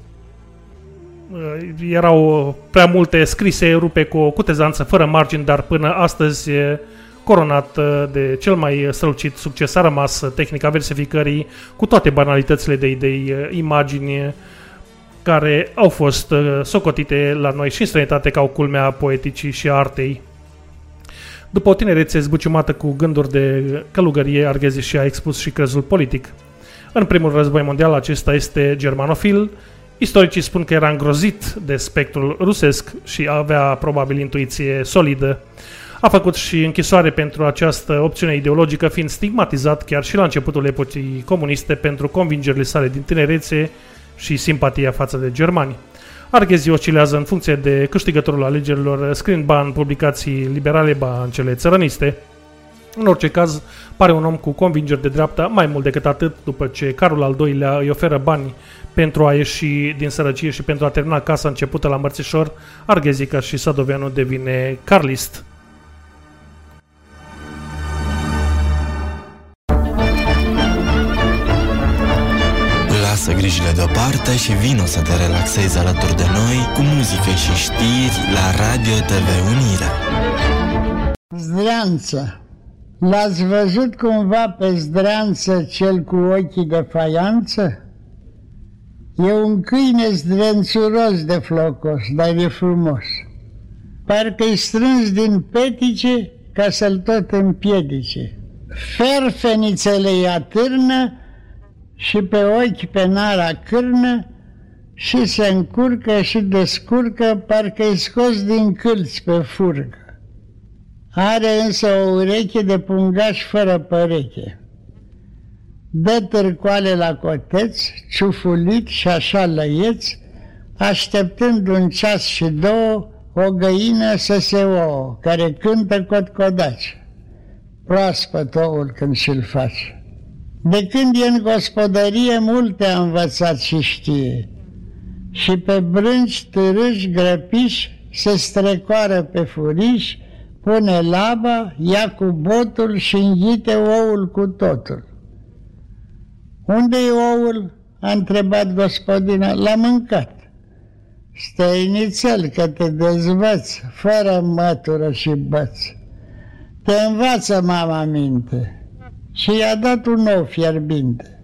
uh, erau prea multe scrise rupe cu o cutezanță fără margini, dar până astăzi coronat uh, de cel mai strălucit succes a rămas tehnica versificării cu toate banalitățile de idei, imagini care au fost socotite la noi și în străinătate ca o culmea poeticii și artei. După o tinerețe zbuciumată cu gânduri de călugărie, Arghezi și-a expus și crezul politic – în primul război mondial acesta este germanofil. Istoricii spun că era îngrozit de spectrul rusesc și avea probabil intuiție solidă. A făcut și închisoare pentru această opțiune ideologică, fiind stigmatizat chiar și la începutul epocii comuniste pentru convingerile sale din tinerețe și simpatia față de germani. Arghezi oscilează în funcție de câștigătorul alegerilor, scriind ba în publicații liberale, ba în cele țărăniste. În orice caz, pare un om cu convingeri de dreapta, mai mult decât atât, după ce Carol al II-lea îi oferă bani pentru a ieși din sărăcie și pentru a termina casa începută la Mărțișor, Arghezica și Sadoveanu devine carlist. Lasă grijile deoparte și vino să te relaxezi alături de noi cu muzică și știri la Radio TV Unirea. Zdreanță L-ați văzut cumva pe zdreanță cel cu ochii de faianță? E un câine zdrențuros de flocos, dar e frumos. Parcă-i strâns din petice ca să-l tot împiedice. Ferfenițele îi atârnă și pe ochi pe nara cârnă și se încurcă și descurcă, parcă-i scos din câlți pe furgă. Are însă o ureche de pungaș fără păreche. Dă târcoale la coteț, ciufulit și așa lăieț, așteptând un ceas și două, o găină să se ouă, care cântă cotcodaci. Proaspăt oul când și-l faci. De când e în gospodărie, multe a învățat și știe. Și pe brânci, târâși, grăpiși, se strecoară pe furiși, pune laba, ia cu botul și înghite oul cu totul. unde e oul? a întrebat gospodina. L-a mâncat. Stăinițel că te dezvăț, fără mătură și băț. Te învață mama minte și i-a dat un nou fierbinte.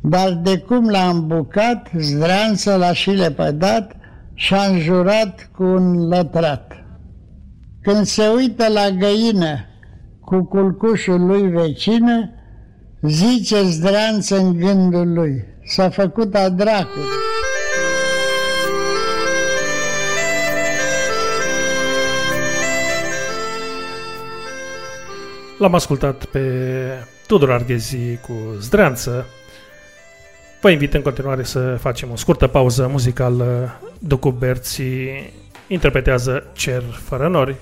Dar de cum l-a îmbucat, zdranță l-a și lepădat și-a înjurat cu un lătrat. Când se uită la găină cu culcușul lui vecină, zice zdranț în gândul lui, s-a făcut a dracului. L-am ascultat pe Tudor Arghezi cu zdranță. Vă invit în continuare să facem o scurtă pauză muzicală. Ducu Berți interpretează Cer fără nori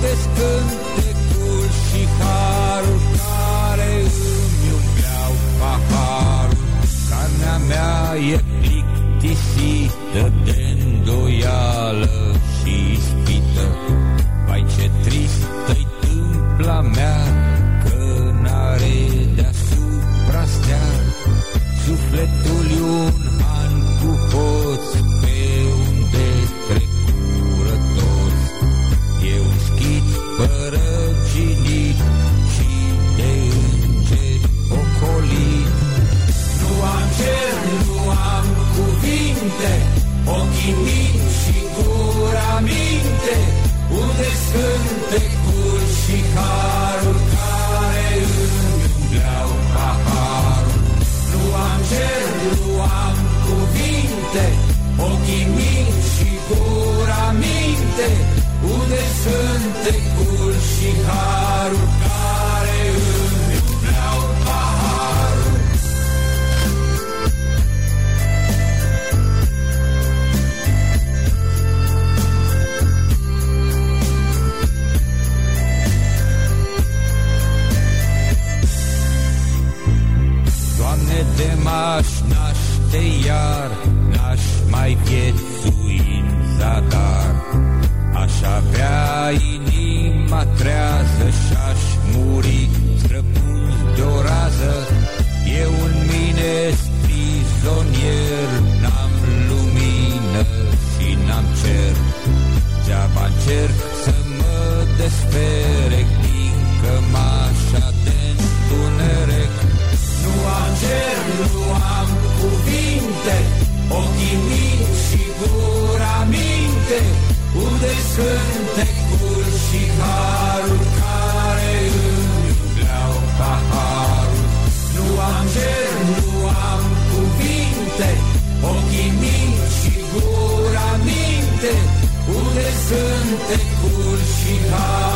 unde scântecul și harul care îmi umpleau paharul. Carnea mea e plictisită de îndoială și ispită. Vai ce tristă-i tâmpla mea Ochii min și gura minte Unde scântecul și harul Care îmi umpleau paharul. Nu am cer, nu am cuvinte Ochii min și gura minte Unde scântecul și harul m-aș naște iar, n-aș mai viețui în zadar. Aș avea inima trează și-aș muri străpuns de o rază. Eu în mine prizonier, n-am lumină și n-am cer. Deaba încerc să mă desperec unde scântecul și harul care îmi umpleau paharul. Nu am cer, nu am cuvinte, ochii min și gura minte, unde scântecul și harul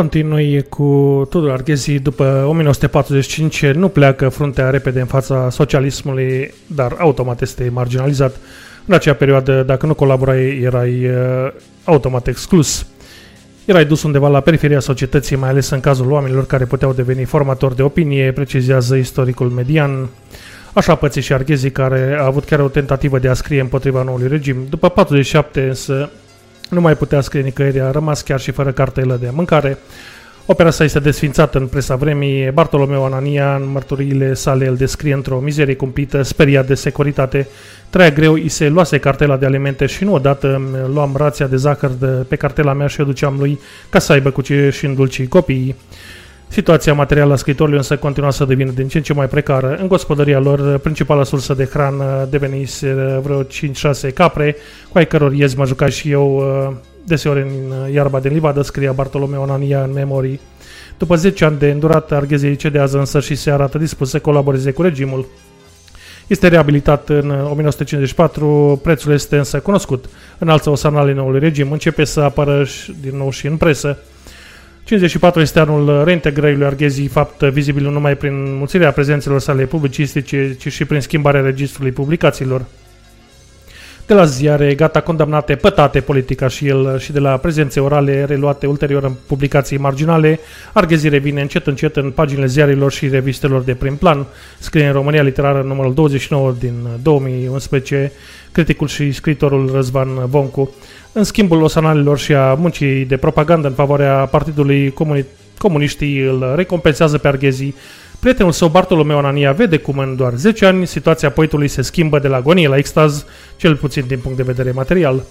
Continui cu Tudor Arghezi după 1945 nu pleacă fruntea repede în fața socialismului, dar automat este marginalizat. În acea perioadă, dacă nu colaborai, erai uh, automat exclus. Erai dus undeva la periferia societății, mai ales în cazul oamenilor care puteau deveni formatori de opinie, precizează istoricul median. Așa păți și Arghezi, care a avut chiar o tentativă de a scrie împotriva noului regim. După 47 însă, nu mai putea scrie nicăieri, a rămas chiar și fără cartelă de mâncare. Opera sa este desfințată în presa vremii. Bartolomeu Anania, în mărturiile sale, îl descrie într-o mizerie cumplită, speriat de securitate. Trăia greu, îi se luase cartela de alimente și nu odată îmi luam rația de zahăr de pe cartela mea și o duceam lui ca să aibă cu ce și îndulci copiii. Situația materială a scritorului însă continua să devină din ce în ce mai precară. În gospodăria lor, principala sursă de hrană devenise vreo 5-6 capre, cu ai căror iezi mă juca și eu uh, deseori în iarba de livadă, scria Bartolomeu Anania în memorii. După 10 ani de îndurat, Arghezei cedează însă și se arată dispus să colaboreze cu regimul. Este reabilitat în 1954, prețul este însă cunoscut. Înalță osanale noului regim, începe să apară și- din nou și în presă. 54 este anul reintegrării lui Arghezi, fapt vizibil nu numai prin mulțirea prezențelor sale publicistice, ci și prin schimbarea registrului publicațiilor. de la ziare gata condamnate, pătate politica și el și de la prezențe orale reluate ulterior în publicații marginale, Arghezi revine încet încet în paginile ziarilor și revistelor de prim plan. Scrie în România Literară numărul 29 din 2011, criticul și scriitorul Răzvan Voncu. În schimbul osanalilor și a muncii de propagandă în favoarea Partidului Comuni- Comuniștii îl recompensează pe Arghezi Prietenul său, Bartolomeu Anania, vede cum în doar 10 ani situația poetului se schimbă de la agonie la extaz, cel puțin din punct de vedere material.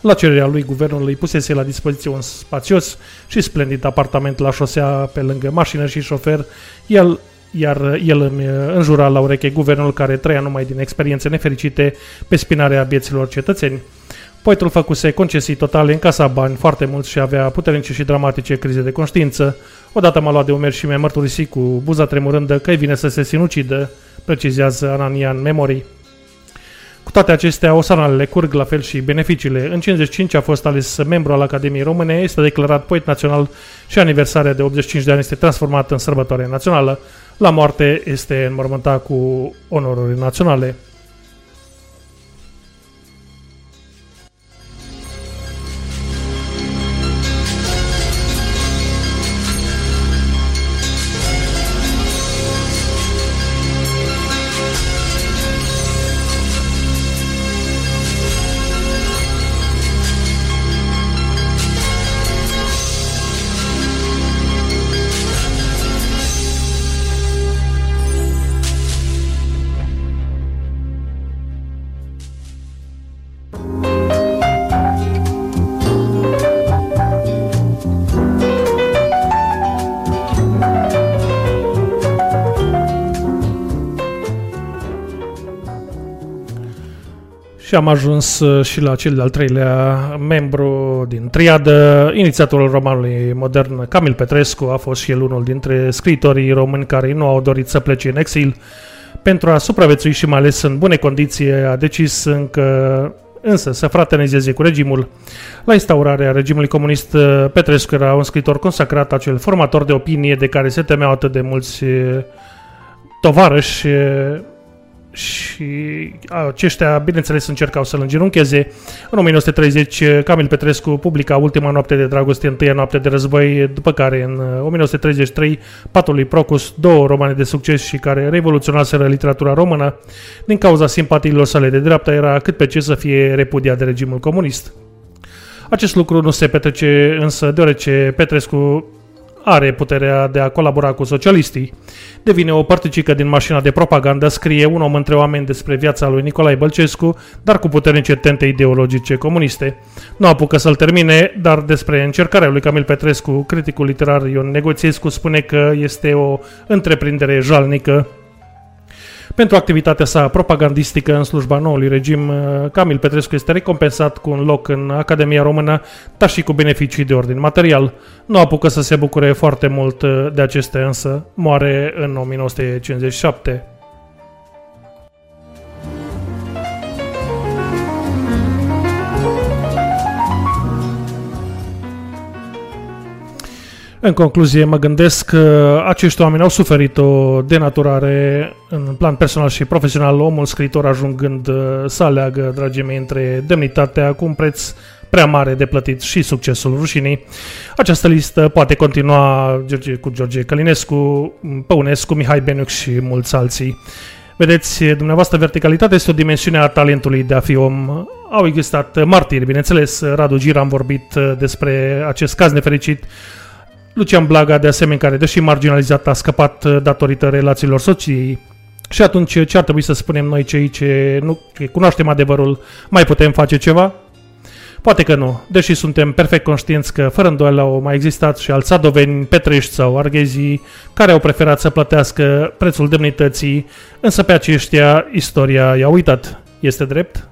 La cererea lui, guvernul îi pusese la dispoziție un spațios și splendid apartament la șosea pe lângă mașină și șofer, el, iar el îmi înjura la ureche guvernul care trăia numai din experiențe nefericite pe spinarea vieților cetățeni. Poetul făcuse concesii totale, în casa bani foarte mulți și avea puternice și dramatice crize de conștiință. Odată m-a luat de umeri și mi-a mărturisit cu buza tremurândă că îi vine să se sinucidă, precizează Anania în memorii. Cu toate acestea, osanalele curg la fel și beneficiile. În 55 a fost ales membru al Academiei Române, este declarat poet național și aniversarea de 85 de ani este transformată în sărbătoare națională. La moarte este înmormântat cu onoruri naționale. Și am ajuns uh, și la cel de-al treilea membru din triadă, inițiatorul romanului modern Camil Petrescu, a fost și el unul dintre scriitorii români care nu au dorit să plece în exil. Pentru a supraviețui și mai ales în bune condiții, a decis încă însă să fraternizeze cu regimul. La instaurarea regimului comunist, uh, Petrescu era un scriitor consacrat, acel formator de opinie de care se temeau atât de mulți uh, tovarăși și aceștia, bineînțeles, încercau să-l îngenuncheze. În 1930, Camil Petrescu publica Ultima noapte de dragoste, întâia noapte de război, după care, în 1933, Patul lui Procus, două romane de succes și care revoluționaseră literatura română, din cauza simpatiilor sale de dreapta, era cât pe ce să fie repudiat de regimul comunist. Acest lucru nu se petrece însă deoarece Petrescu are puterea de a colabora cu socialistii. Devine o particică din mașina de propagandă, scrie un om între oameni despre viața lui Nicolae Bălcescu, dar cu puternice tente ideologice comuniste. Nu apucă să-l termine, dar despre încercarea lui Camil Petrescu, criticul literar Ion Negoțiescu spune că este o întreprindere jalnică pentru activitatea sa propagandistică în slujba noului regim, uh, Camil Petrescu este recompensat cu un loc în Academia Română, dar și cu beneficii de ordin material. Nu apucă să se bucure foarte mult uh, de acestea, însă moare în 1957. În concluzie, mă gândesc că acești oameni au suferit o denaturare în plan personal și profesional, omul scriitor ajungând uh, să aleagă, dragii mei, între demnitatea cu un preț prea mare de plătit și succesul rușinii. Această listă poate continua George, cu George Călinescu, Păunescu, Mihai Benuc și mulți alții. Vedeți, dumneavoastră, verticalitatea este o dimensiune a talentului de a fi om. Au existat martiri, bineînțeles, Radu Gira am vorbit uh, despre acest caz nefericit, Lucian Blaga, de asemenea, care, deși marginalizat, a scăpat uh, datorită relațiilor soției. Și atunci, ce ar trebui să spunem noi cei ce nu ce cunoaștem adevărul, mai putem face ceva? Poate că nu, deși suntem perfect conștienți că fără îndoială au mai existat și alți sadoveni, petrești sau arghezii care au preferat să plătească prețul demnității, însă pe aceștia istoria i-a uitat. Este drept?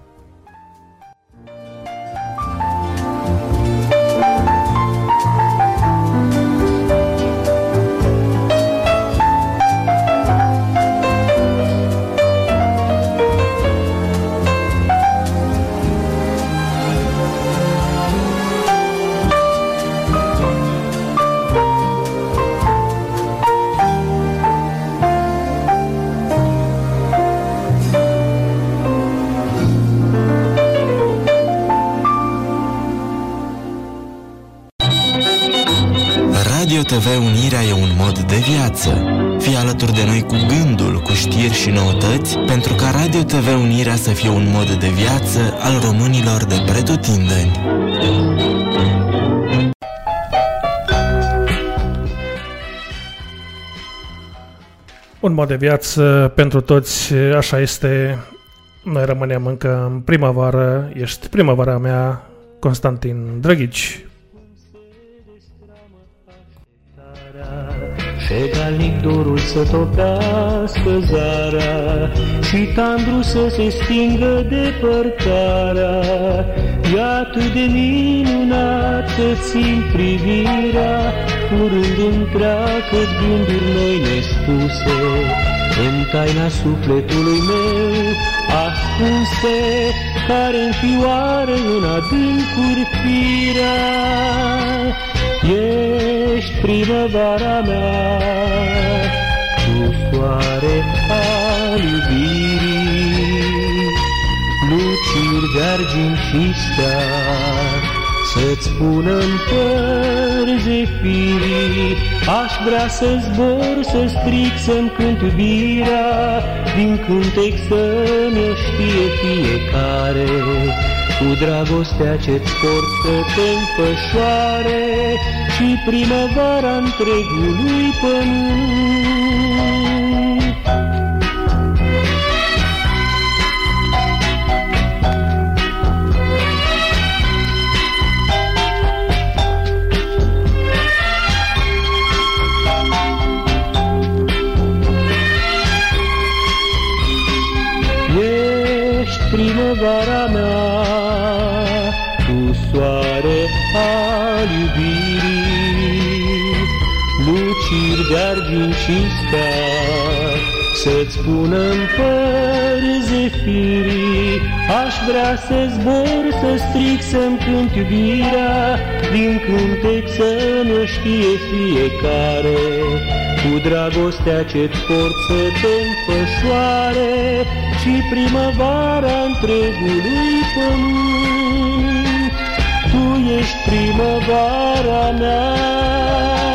TV Unirea e un mod de viață. Fii alături de noi cu gândul, cu știri și noutăți, pentru ca Radio TV Unirea să fie un mod de viață al românilor de pretutindeni. Un mod de viață pentru toți, așa este. Noi rămânem încă în primăvară, ești primăvara mea, Constantin Drăghici. Fegalnic dorul să topească zarea Și tandru să se stingă depărtarea E atât de minunat să țin privirea Curând întreagă gânduri noi nespuse. În taina sufletului meu ascunse Care înfioară în adâncuri firea Ești primăvara mea, cu soare al iubirii, luciri de argint și stear, să-ți pună în păr zefirii, Aș vrea să zbor, să stric, să-mi cânt iubirea, Din cântec să-mi o știe fiecare, cu dragostea ce-ți port să te înfășoare Și primăvara întregului pământ. Primăvara mea, cu soare al iubirii, luciri de argint și scar, să-ți pună în păr zefirii. Aș vrea să zbor, să stric, să-mi cânt iubirea, din cântec să nu știe fiecare, cu dragostea ce-ți port să te înfășoare și primăvara întregului pământ. Tu ești primăvara mea.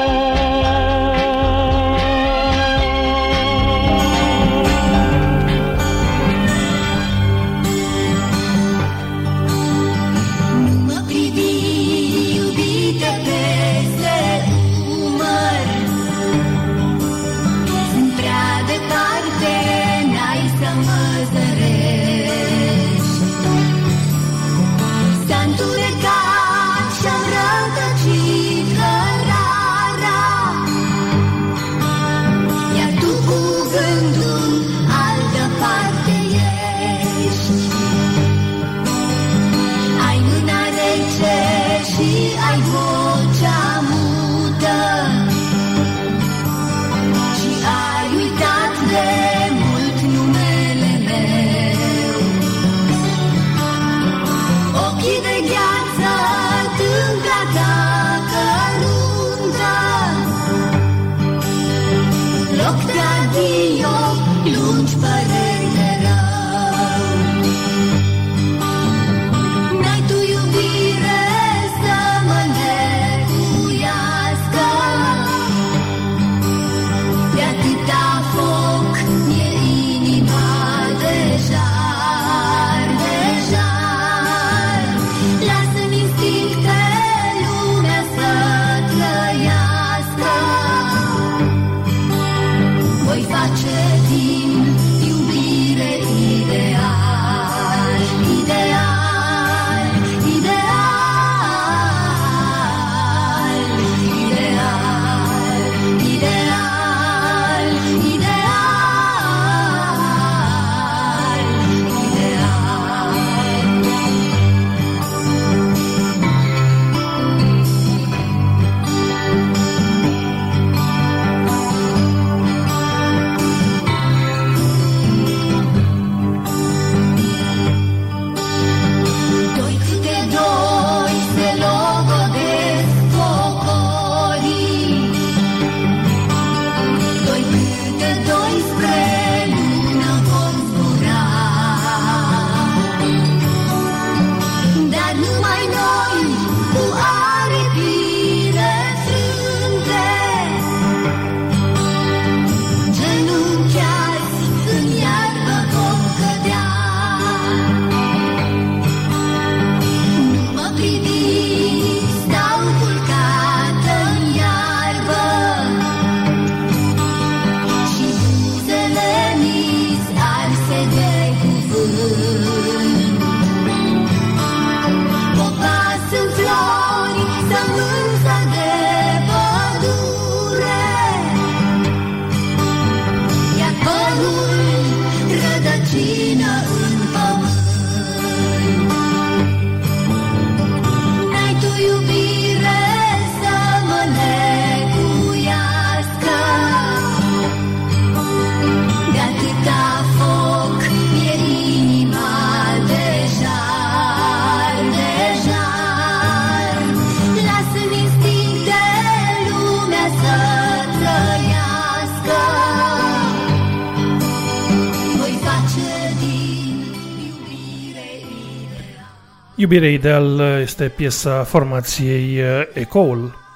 Iubire Ideal este piesa formației uh, Ecoul.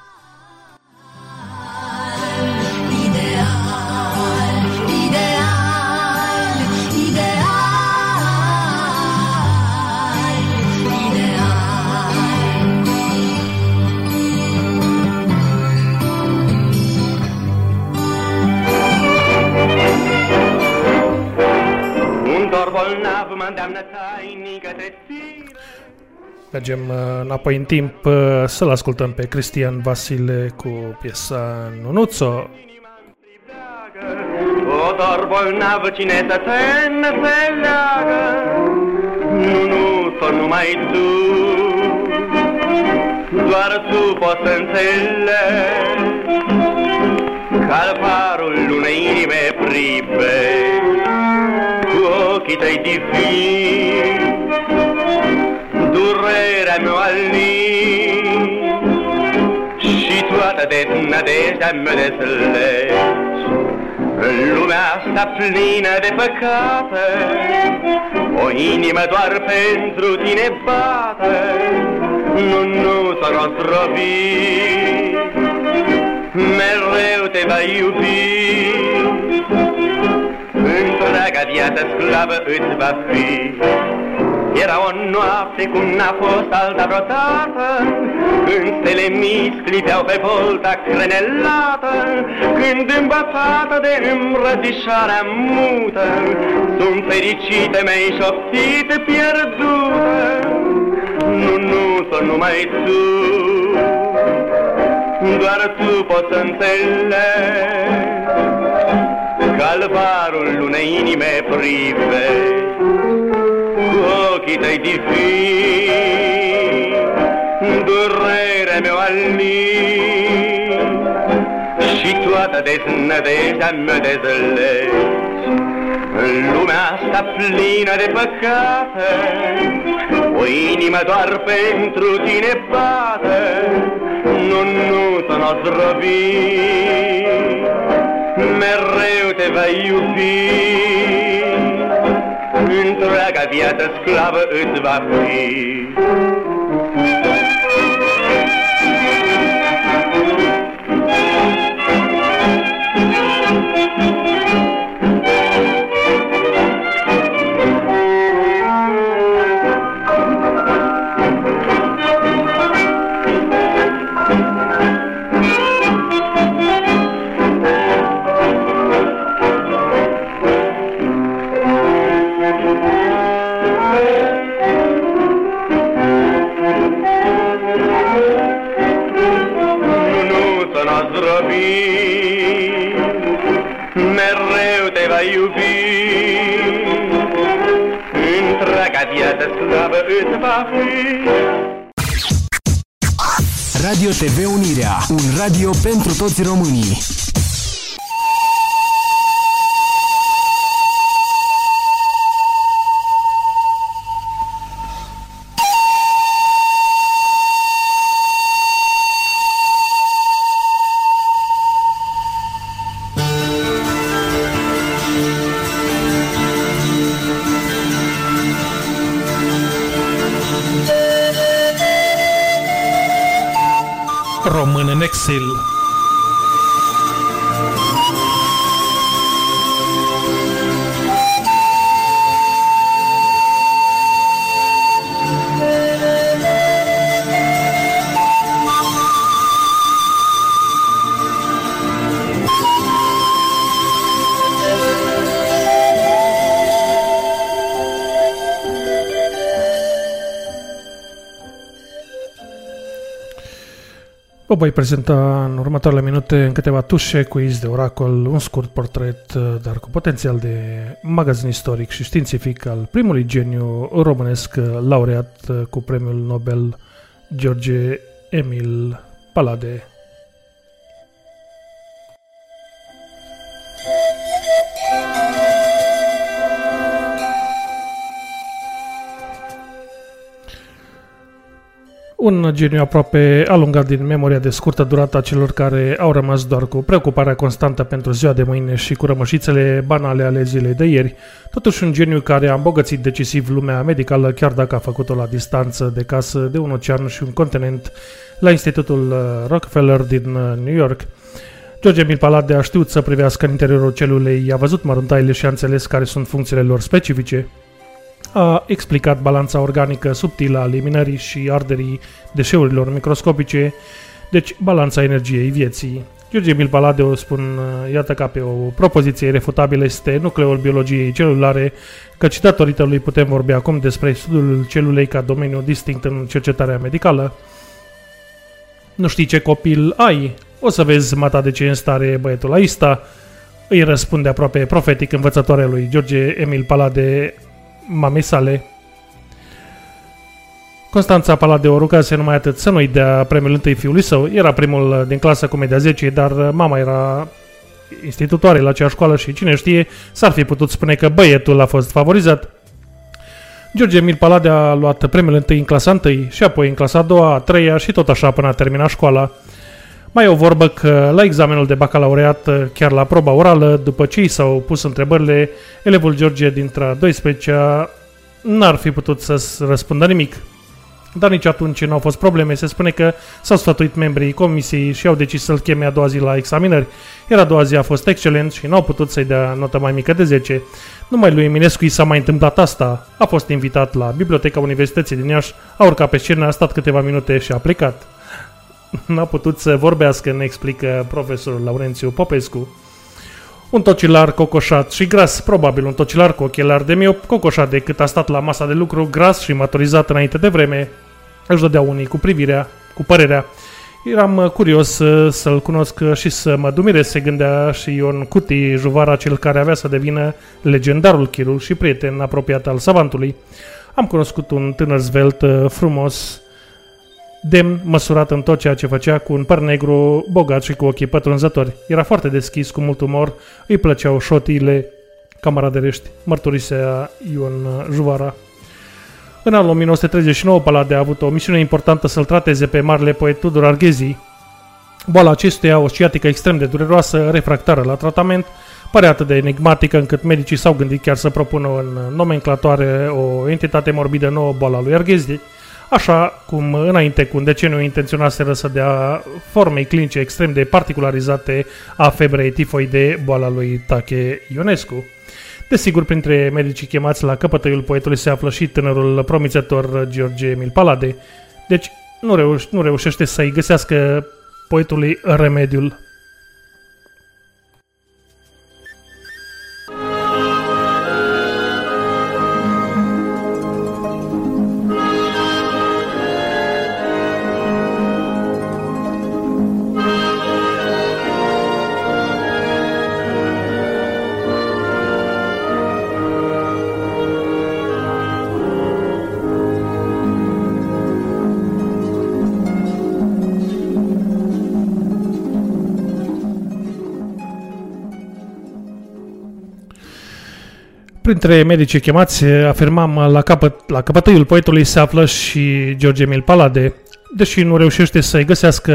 Mergem uh, înapoi în timp uh, să-l ascultăm pe Cristian Vasile cu piesa Nunuțo. O dor bolnav cine să te înțeleagă Nu, nu, tot numai tu Doar tu poți să înțelegi Calvarul unei inime pribe Cu ochii tăi divini Durerea mea alin Și toată deznădejdea mea de slăgi În lumea asta plină de păcate O inimă doar pentru tine bate. Nu, nu s-o rozdrobi Mereu te va iubi. Întreaga viață sclavă îți va fi era o noapte cum n-a fost alta vreodată Când stele mici clipeau pe volta crenelată Când îmbătată de îmbrățișarea mută Sunt fericite mei șoptite pierdute Nu, nu, să numai tu Doar tu poți să înțelegi Calvarul unei inime prive cu ochii tăi divini, durerea mea alin și toată deznădejdea mea de zălegi. În lumea asta plină de păcate, o inimă doar pentru tine bate, nu, nu să n-o zdrobi, mereu te va iubi întreaga viață sclavă îți va fi. Întreaga viață slavă îți va fi. Radio TV Unirea, un radio pentru toți românii. Voi prezenta în următoarele minute în câteva tușe, quiz de oracol, un scurt portret, dar cu potențial de magazin istoric și științific al primului geniu românesc laureat cu premiul Nobel George Emil Palade. Un geniu aproape alungat din memoria de scurtă durată a celor care au rămas doar cu preocuparea constantă pentru ziua de mâine și cu rămășițele banale ale zilei de ieri. Totuși un geniu care a îmbogățit decisiv lumea medicală, chiar dacă a făcut-o la distanță de casă de un ocean și un continent la Institutul uh, Rockefeller din uh, New York. George Emil Palade a știut să privească în interiorul celulei, a văzut măruntaile și a înțeles care sunt funcțiile lor specifice, a explicat balanța organică subtilă a eliminării și arderii deșeurilor microscopice, deci balanța energiei vieții. George Emil Palade o spun, iată ca pe o propoziție irefutabilă, este nucleul biologiei celulare, căci datorită lui putem vorbi acum despre studiul celulei ca domeniu distinct în cercetarea medicală. Nu știi ce copil ai? O să vezi mata de ce în stare băietul aista. Îi răspunde aproape profetic învățătoarea lui George Emil Palade mamei sale. Constanța Paladeo rugase numai atât să nu-i dea premiul întâi fiului său. Era primul din clasă cu media 10, dar mama era institutoare la acea școală și cine știe, s-ar fi putut spune că băietul a fost favorizat. George Emil Palade a luat premiul întâi în clasa întâi și apoi în clasa a doua, a treia și tot așa până a terminat școala. Mai e o vorbă că la examenul de bacalaureat, chiar la proba orală, după ce i s-au pus întrebările, elevul George dintre 12 n-ar fi putut să răspundă nimic. Dar nici atunci nu au fost probleme. Se spune că s-au sfătuit membrii comisiei și au decis să-l cheme a doua zi la examinări. Iar a doua zi a fost excelent și nu au putut să-i dea notă mai mică de 10. Numai lui Eminescu i s-a mai întâmplat asta. A fost invitat la Biblioteca Universității din Iași, a urcat pe scenă, a stat câteva minute și a plecat. N-a putut să vorbească, ne explică profesorul Laurențiu Popescu. Un tocilar cocoșat și gras, probabil un tocilar cu ochelari de miop, cocoșat de cât a stat la masa de lucru, gras și maturizat înainte de vreme. Își dădea unii cu privirea, cu părerea. Eram uh, curios uh, să-l cunosc și să mă dumire, se gândea și Ion Cuti, juvara cel care avea să devină legendarul chirurg și prieten apropiat al savantului. Am cunoscut un tânăr zvelt, uh, frumos, demn, măsurat în tot ceea ce făcea, cu un păr negru bogat și cu ochii pătrunzători. Era foarte deschis, cu mult umor, îi plăceau șotiile camaraderești, mărturisea Ion Juvara. În anul 1939, Palade a avut o misiune importantă să-l trateze pe marele poet Tudor Arghezi. Boala acestuia, o sciatică extrem de dureroasă, refractară la tratament, pare atât de enigmatică încât medicii s-au gândit chiar să propună în nomenclatoare o entitate morbidă nouă, boala lui Arghezi, așa cum înainte cu un deceniu intenționaseră să dea formei clinice extrem de particularizate a febrei tifoide, boala lui Tache Ionescu. Desigur, printre medicii chemați la căpătăiul poetului se află și tânărul promițător George Emil Palade, deci nu, reuș- nu reușește să-i găsească poetului remediul Printre medicii chemați, afirmam, la, capăt, la capătăiul poetului se află și George Emil Palade. Deși nu reușește să-i găsească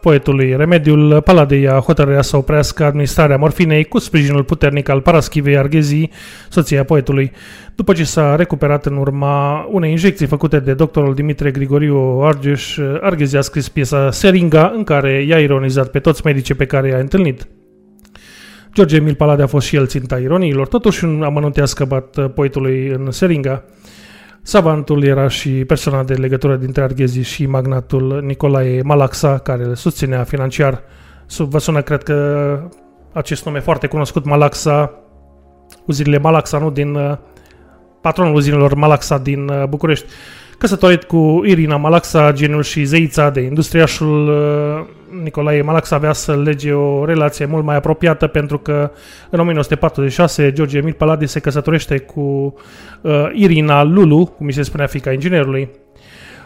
poetului remediul, Palade ia hotărârea să oprească administrarea morfinei cu sprijinul puternic al Paraschivei Arghezii, soția poetului. După ce s-a recuperat în urma unei injecții făcute de doctorul Dimitrie Grigoriu Argeș, Arghezi a scris piesa Seringa, în care i-a ironizat pe toți medicii pe care i-a întâlnit. George Emil Palade a fost și el ținta ironiilor, totuși un amănunt i-a scăpat uh, poetului în seringa. Savantul era și persoana de legătură dintre Arghezi și magnatul Nicolae Malaxa, care îl susținea financiar. Vă sună, cred că, acest nume foarte cunoscut, Malaxa, uzinile Malaxa, nu din uh, patronul uzinilor Malaxa din uh, București. Căsătorit cu Irina Malaxa, genul și zeița de industriașul Nicolae Malax avea să lege o relație mult mai apropiată pentru că în 1946 George Emil Palade se căsătorește cu uh, Irina Lulu, cum mi se spunea fica inginerului.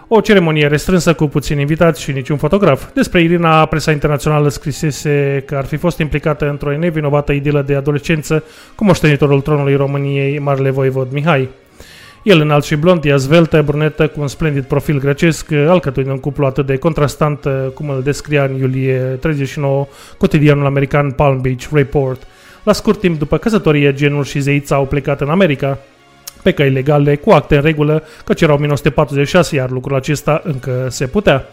O ceremonie restrânsă cu puțini invitați și niciun fotograf. Despre Irina, presa internațională scrisese că ar fi fost implicată într-o nevinovată idilă de adolescență cu moștenitorul tronului României, Marele Voivod Mihai. El înalt și blond, ea zveltă, brunetă, cu un splendid profil grecesc, alcătuit de un cuplu atât de contrastant cum îl descria în iulie 39 cotidianul american Palm Beach Report. La scurt timp după căsătorie, genul și zeița au plecat în America, pe căi legale, cu acte în regulă, căci era 1946, iar lucrul acesta încă se putea.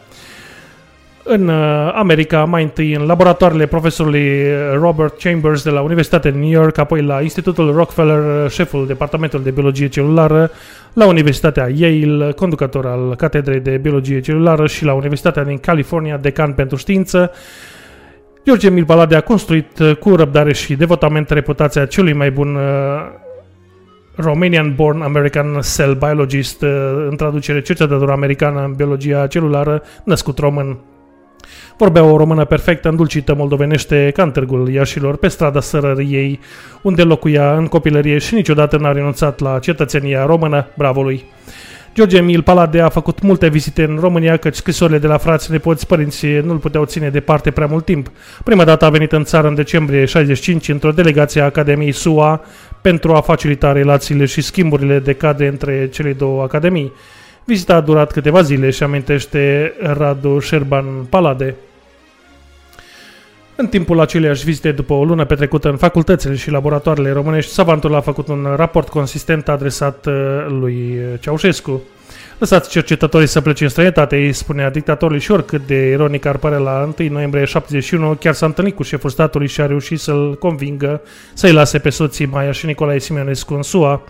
În uh, America, mai întâi în laboratoarele profesorului Robert Chambers de la Universitatea New York, apoi la Institutul Rockefeller, șeful Departamentului de Biologie Celulară, la Universitatea Yale, conducător al Catedrei de Biologie Celulară și la Universitatea din California, decan pentru știință, George Emil Balade a construit uh, cu răbdare și devotament reputația celui mai bun uh, Romanian-born American Cell Biologist, uh, în traducere cercetător americană în biologia celulară, născut român. Vorbea o română perfectă, îndulcită moldovenește ca în târgul Iașilor, pe strada Sărăriei, unde locuia în copilărie și niciodată n-a renunțat la cetățenia română, bravo lui. George Emil Palade a făcut multe vizite în România, căci scrisorile de la frați nepoți părinții nu-l puteau ține departe prea mult timp. Prima dată a venit în țară în decembrie 65 într-o delegație a Academiei SUA pentru a facilita relațiile și schimburile de cadre între cele două academii. Vizita a durat câteva zile și amintește Radu Șerban Palade. În timpul aceleiași vizite, după o lună petrecută în facultățile și laboratoarele românești, savantul a făcut un raport consistent adresat uh, lui Ceaușescu. Lăsați cercetătorii să plece în străinătate, îi spunea dictatorului și oricât de ironic ar părea la 1 noiembrie 71, chiar s-a întâlnit cu șeful statului și a reușit să-l convingă să-i lase pe soții Maia și Nicolae Simionescu în SUA.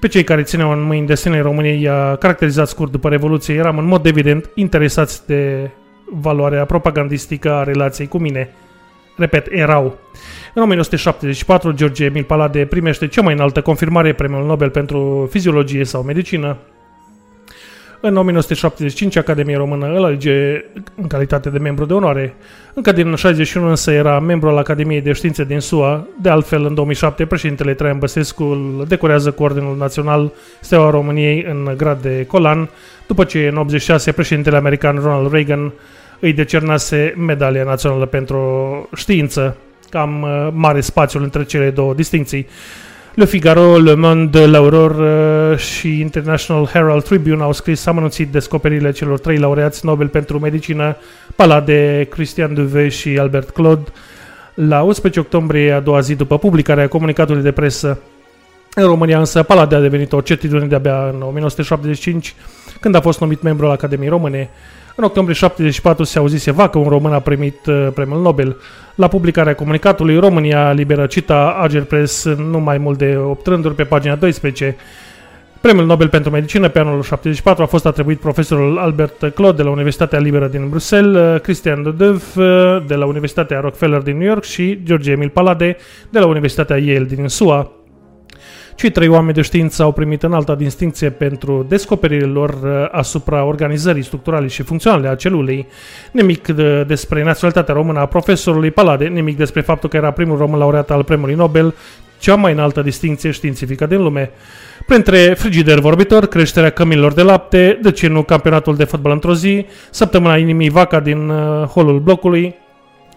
Pe cei care țineau în mâini destinele României i-a caracterizat scurt după Revoluție, eram în mod evident interesați de valoarea propagandistică a relației cu mine. Repet, erau. În 1974, George Emil Palade primește cea mai înaltă confirmare, premiul Nobel pentru fiziologie sau medicină. În 1975, Academia Română îl alege în calitate de membru de onoare. Încă din 61 însă era membru al Academiei de Științe din SUA. De altfel, în 2007, președintele Traian Băsescu îl decorează cu Ordinul Național Steaua României în grad de colan, după ce în 86 președintele american Ronald Reagan îi decernase Medalia Națională pentru Știință. Cam uh, mare spațiul între cele două distinții. Le Figaro, Le Monde, L'Aurore uh, și International Herald Tribune au scris amănunțit descoperirile celor trei laureați Nobel pentru medicină, Palade, Christian Duve și Albert Claude, la 11 octombrie, a doua zi după publicarea comunicatului de presă. În România însă Palade a devenit o certitudine de-abia în 1975, când a fost numit membru al Academiei Române. În octombrie 74 se auzise va că un român a primit uh, premiul Nobel. La publicarea comunicatului, România liberă cita Ager Press nu mai mult de 8 rânduri pe pagina 12. Premiul Nobel pentru Medicină pe anul 74 a fost atribuit profesorul Albert Claude de la Universitatea Liberă din Bruxelles, uh, Christian Dodev uh, de la Universitatea Rockefeller din New York și George Emil Palade de la Universitatea Yale din SUA. Cei trei oameni de știință au primit în alta distinție pentru descoperirile lor uh, asupra organizării structurale și funcționale a celulei, nimic de, despre naționalitatea română a profesorului Palade, nimic despre faptul că era primul român laureat al premiului Nobel, cea mai înaltă distinție științifică din lume. Printre frigider vorbitor, creșterea cămilor de lapte, de ce nu campionatul de fotbal într-o zi, săptămâna inimii vaca din uh, holul blocului,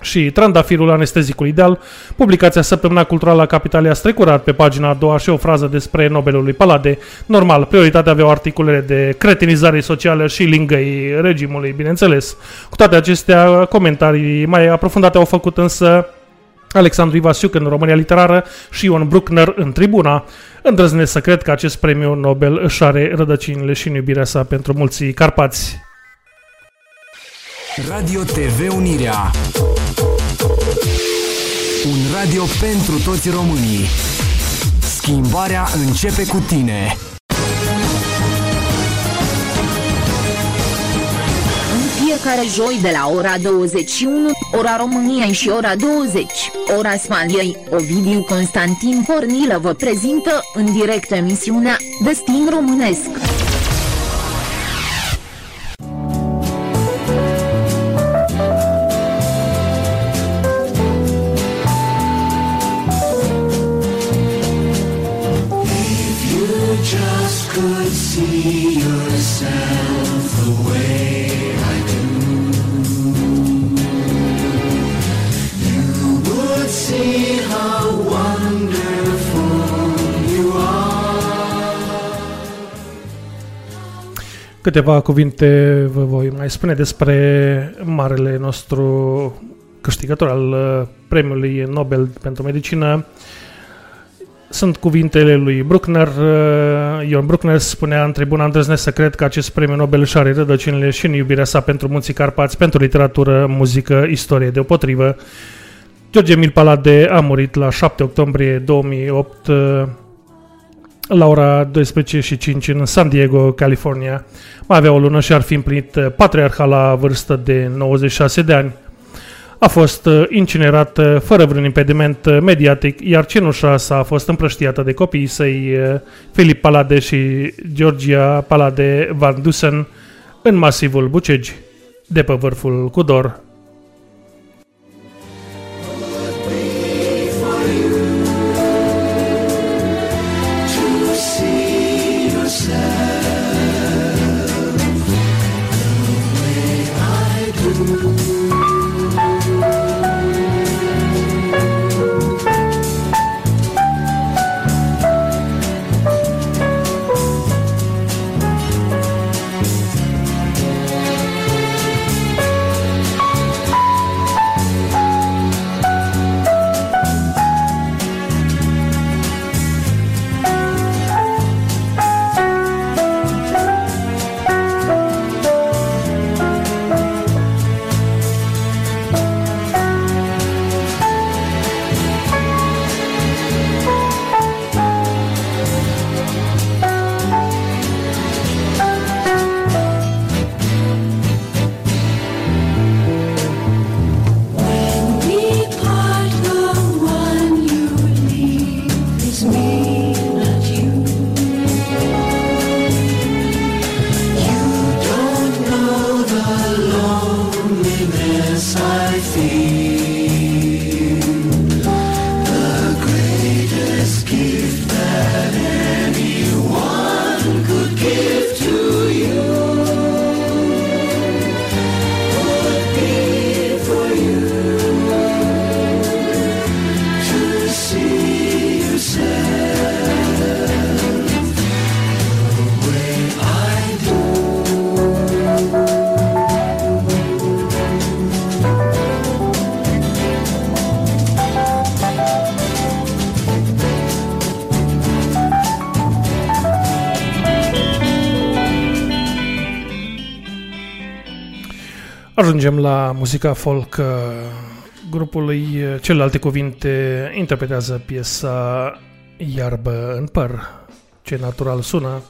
și Trandafirul anestezicul ideal, publicația Săptămâna Culturală a Capitalei a strecurat pe pagina a doua și o frază despre Nobelul lui Palade. Normal, prioritatea aveau articolele de cretinizare socială și lingăi regimului, bineînțeles. Cu toate acestea, comentarii mai aprofundate au făcut însă Alexandru Ivasiuc în România Literară și Ion Bruckner în Tribuna. Îndrăznesc să cred că acest premiu Nobel își are rădăcinile și în iubirea sa pentru mulți carpați. Radio TV Unirea. Un radio pentru toți românii. Schimbarea începe cu tine. Fiecare joi de la ora 21, ora României și ora 20, ora Spaniei, Ovidiu Constantin Pornilă vă prezintă în direct emisiunea Destin Românesc. Câteva cuvinte vă voi mai spune despre marele nostru câștigător al uh, premiului Nobel pentru medicină. Sunt cuvintele lui Bruckner. Uh, Ion Bruckner spunea în tribuna îndrăznesc să cred că acest premiu Nobel își are rădăcinile și în iubirea sa pentru munții Carpați, pentru literatură, muzică, istorie deopotrivă. George Mil Palade a murit la 7 octombrie 2008 la ora 12 și 5 în San Diego, California. Mai avea o lună și ar fi împlinit uh, patriarha la vârstă de 96 de ani. A fost uh, incinerat uh, fără vreun impediment mediatic, iar cenușa sa a fost împrăștiată de copiii săi Filip Palade și Georgia Palade Van Dusen în masivul Bucegi, de pe vârful Cudor, Ajungem la muzica folk grupului Celelalte Cuvinte interpretează piesa Iarbă în păr. Ce natural sună,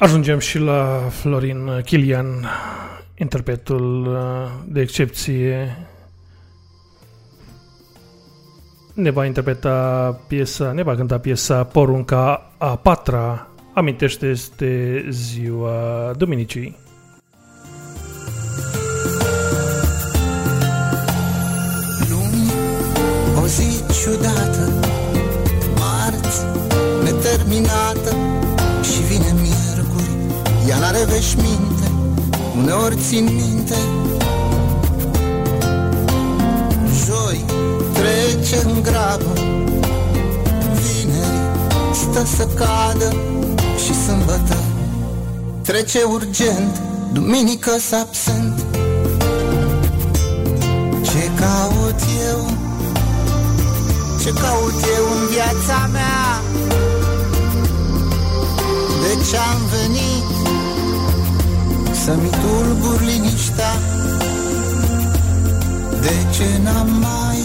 Ajungem și la Florin Chilian, interpretul uh, de excepție. Ne va interpreta piesa, ne va cânta piesa Porunca a patra, amintește este ziua Duminicii. O zi ciudată, marți, neterminată n-are veșminte Uneori țin minte. Joi trece în grabă Vineri stă să cadă Și sâmbătă. Trece urgent Duminică s absent. Ce caut eu? Ce caut eu în viața mea? De ce am venit Să-mi tulbur liniștea. De ce n-am mai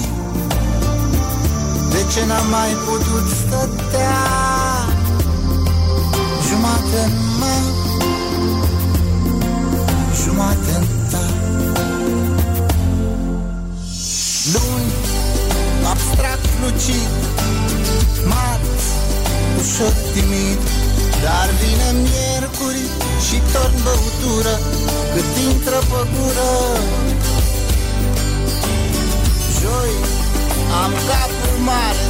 De ce n-am mai putut stătea? Jumate în mă Jumate în ta. Luni abstract lucid Marți, ușor timid Dar vine miercuri și torn băutură Cât intră pe gură. Joi, am capul mare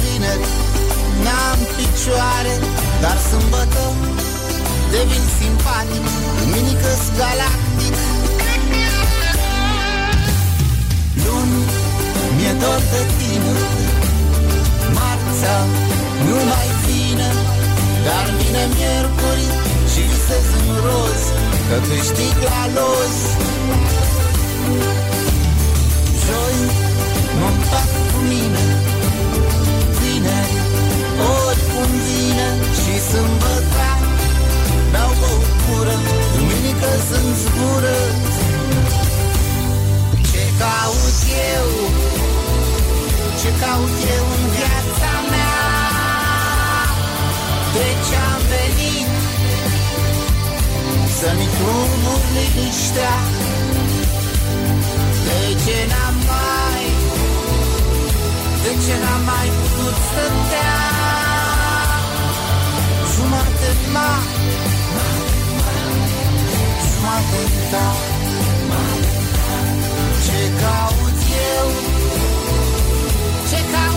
Vineri, n-am picioare Dar sâmbătă devin simpatic Duminică-s galactic. Luni mi-e dor de tine Marța nu mai vine Dar vine miercuri și visez în roz Că câștig la loz Joi mă împac cu mine Vineri oricum vine Și sâmbătă Beau băutură Duminică sunt zburăt Ce caut eu? Ce caut eu în viața mea? De ce am venit Să-mi tulbur liniștea. De ce n-am mai De ce n-am mai putut stătea Jumate ma Jumate ta Ce caut eu? Ce caut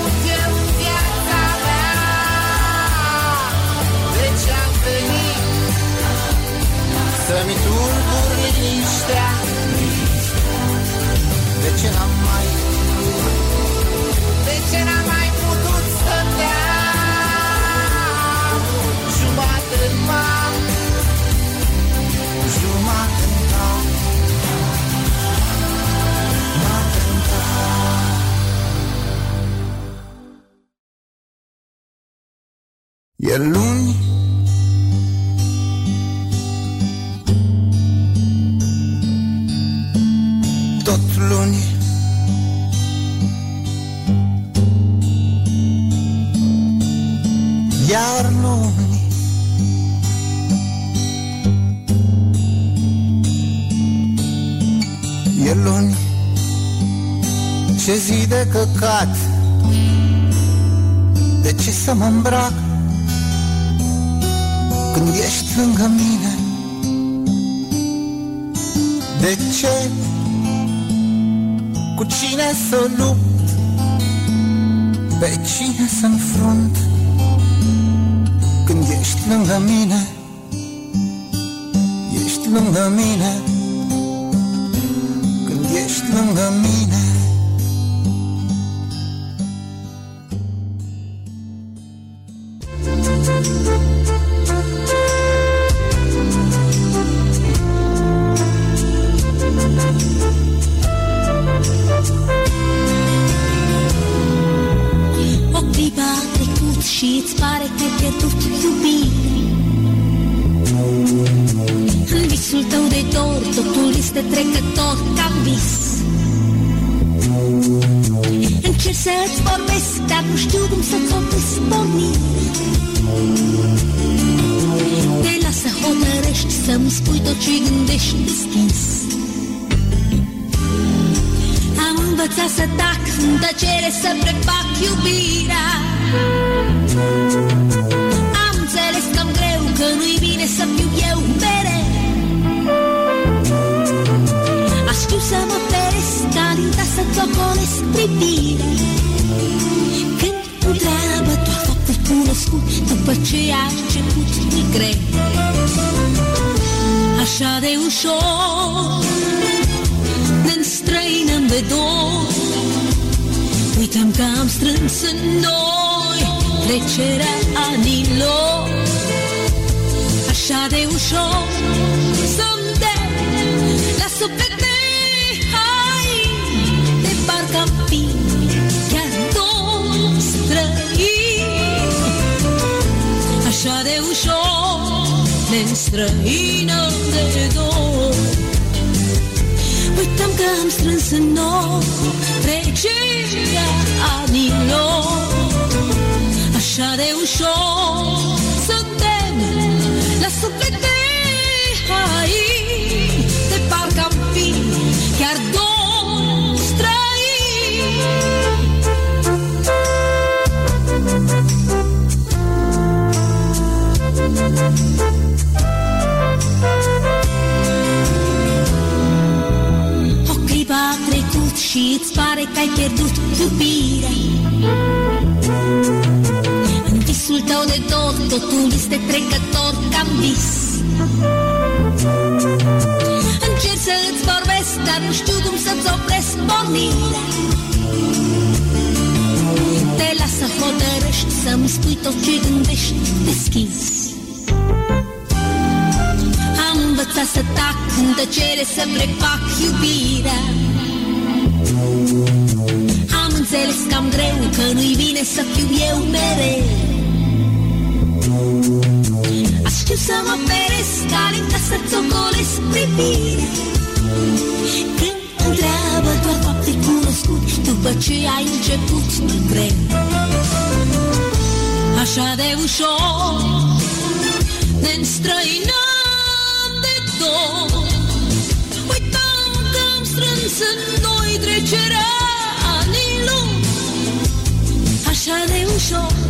de cam greu Că nu-i bine să fiu eu mereu. Ați știu să mă peresc Calin ca să țocolesc privire Când întreabă doar fapte cunoscut După ce ai început nu greu Așa de ușor ne străinăm de dor Uitam că am strâns în noi trecerea. Chai.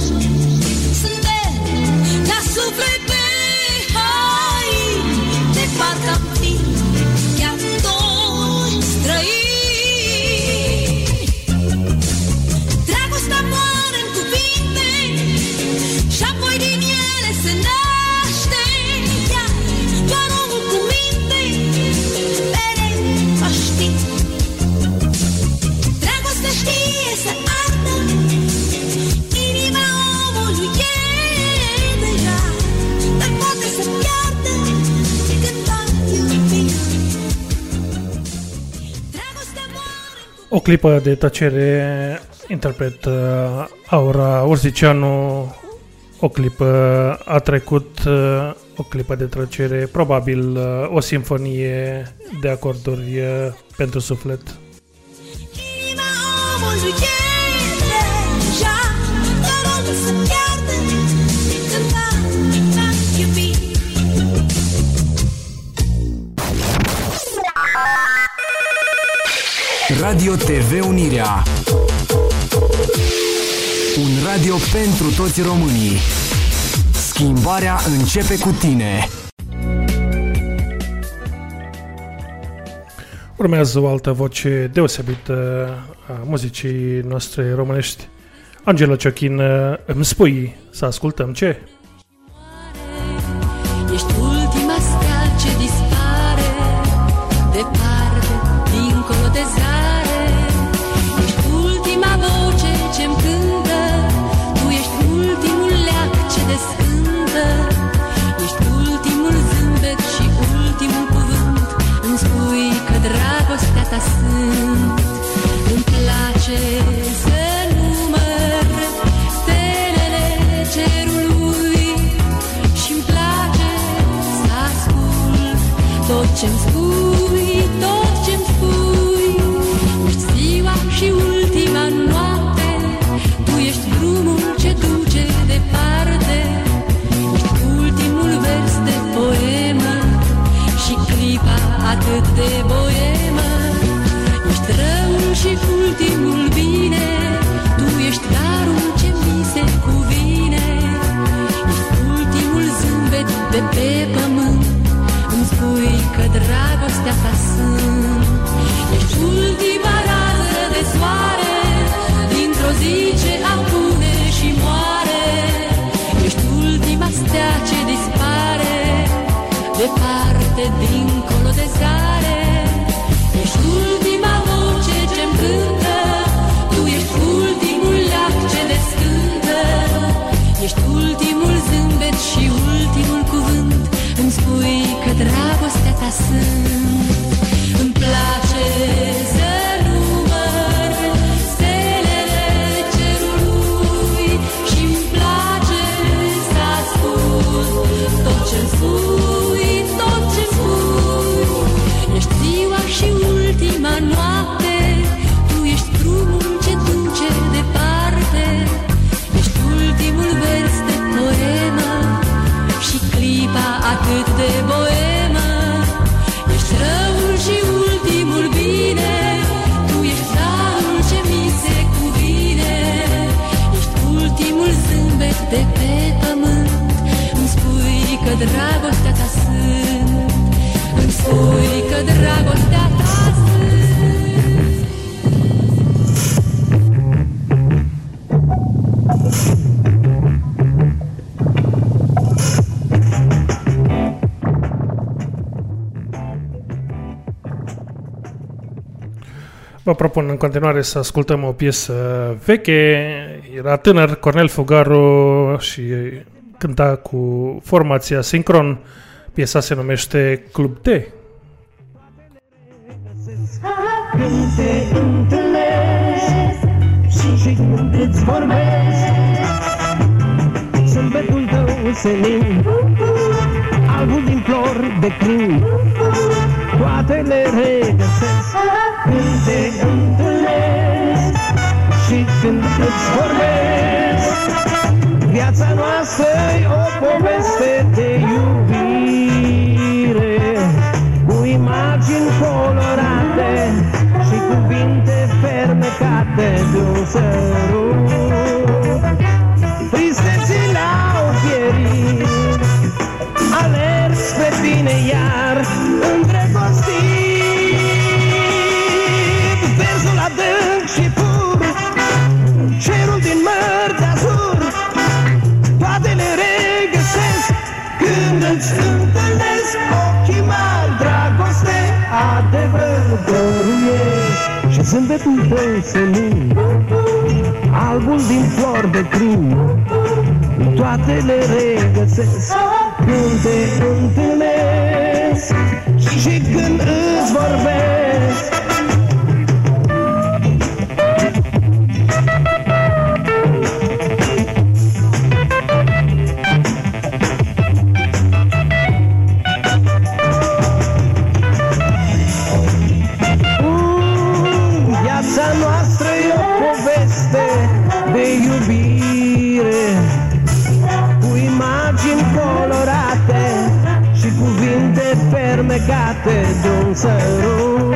O clipă de tăcere interpret uh, Aura Ursicianu o clipă a trecut, uh, o clipă de trecere, probabil uh, o sinfonie de acorduri pentru suflet. Inima omului Radio TV Unirea. Un radio pentru toți românii. Schimbarea începe cu tine. Urmează o altă voce deosebită a muzicii noastre românești. Angela Ciochin, uh, îmi spui să ascultăm ce? De pe pământ Îmi spui că dragostea ta sunt. Ești ultima rază de soare Dintr-o zi ce apune și moare. Ești ultima stea ce dispare Departe, dincolo de zare. Ești ultima voce ce-mi cântă Tu ești ultimul lac ce descântă Ești ultimul dragostea dragostea ta sunt Îmi spui că dragostea ta sunt Vă propun în continuare să ascultăm o piesă veche. Era tânăr Cornel Fugaru și cânta cu formația Sincron. Piesa se numește Club T. Când te întâlnesc și când îți vorbesc Zâmbetul tău senin Albul din flori de crin Toate le regăsesc Când te întâlnesc Și când îți vorbesc Viața noastră e o poveste de iubire. Cu imagini colorate Și cuvinte fermecate de un sărut. Tristețile au pierit Alerg spre tine iar Îndrăgostit. Versul adânc și pur zâmbetul tău senin Albul din flori de crin. Toate le regăsesc Când te întâlnesc. Și când îți vorbesc fermecate de un sărut.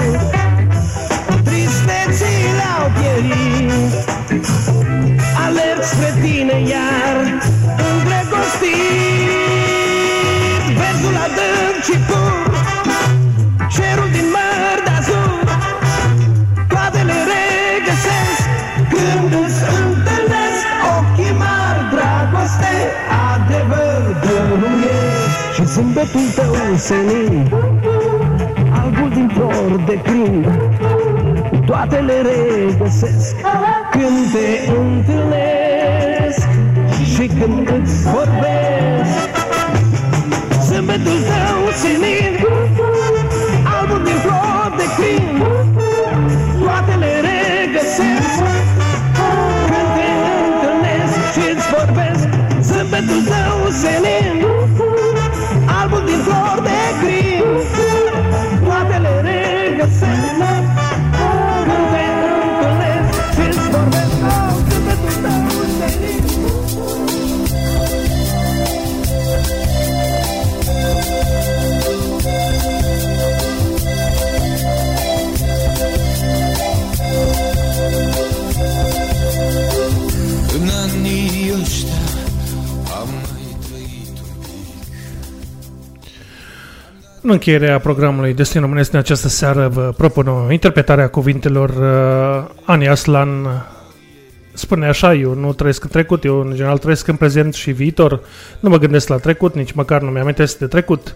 Tristețile au pierit Alerg spre tine iar Îndrăgostit Versul adânc și pur zâmbetul tău senin Albul din flori de crin Toate le regăsesc Când te întâlnesc Și când îți vorbesc. Zâmbetul tău senin Albul din flori de crin Toate le regăsesc Când te întâlnesc și îți vorbesc. Zâmbetul tău senin În încheierea programului Destin Românesc din această seară vă propun o interpretare a cuvintelor uh, Ani Aslan. Spune așa, eu nu trăiesc în trecut, eu în general trăiesc în prezent și viitor. Nu mă gândesc la trecut, nici măcar nu mi-amintesc de trecut.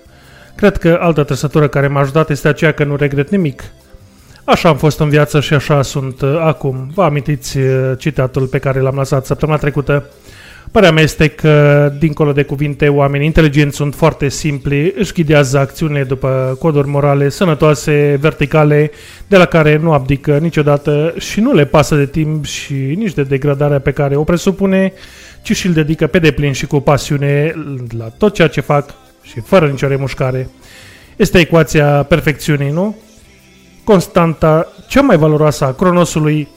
Cred că altă trăsătură care m-a ajutat este aceea că nu regret nimic. Așa am fost în viață și așa sunt uh, acum. Vă amintiți uh, citatul pe care l-am lăsat săptămâna trecută? Părerea mea este că, dincolo de cuvinte, oamenii inteligenți sunt foarte simpli, își ghidează acțiunile după coduri morale sănătoase, verticale, de la care nu abdică niciodată și nu le pasă de timp și nici de degradarea pe care o presupune, ci și îl dedică pe deplin și cu pasiune la tot ceea ce fac și fără nicio remușcare. Este ecuația perfecțiunii, nu? Constanta cea mai valoroasă a cronosului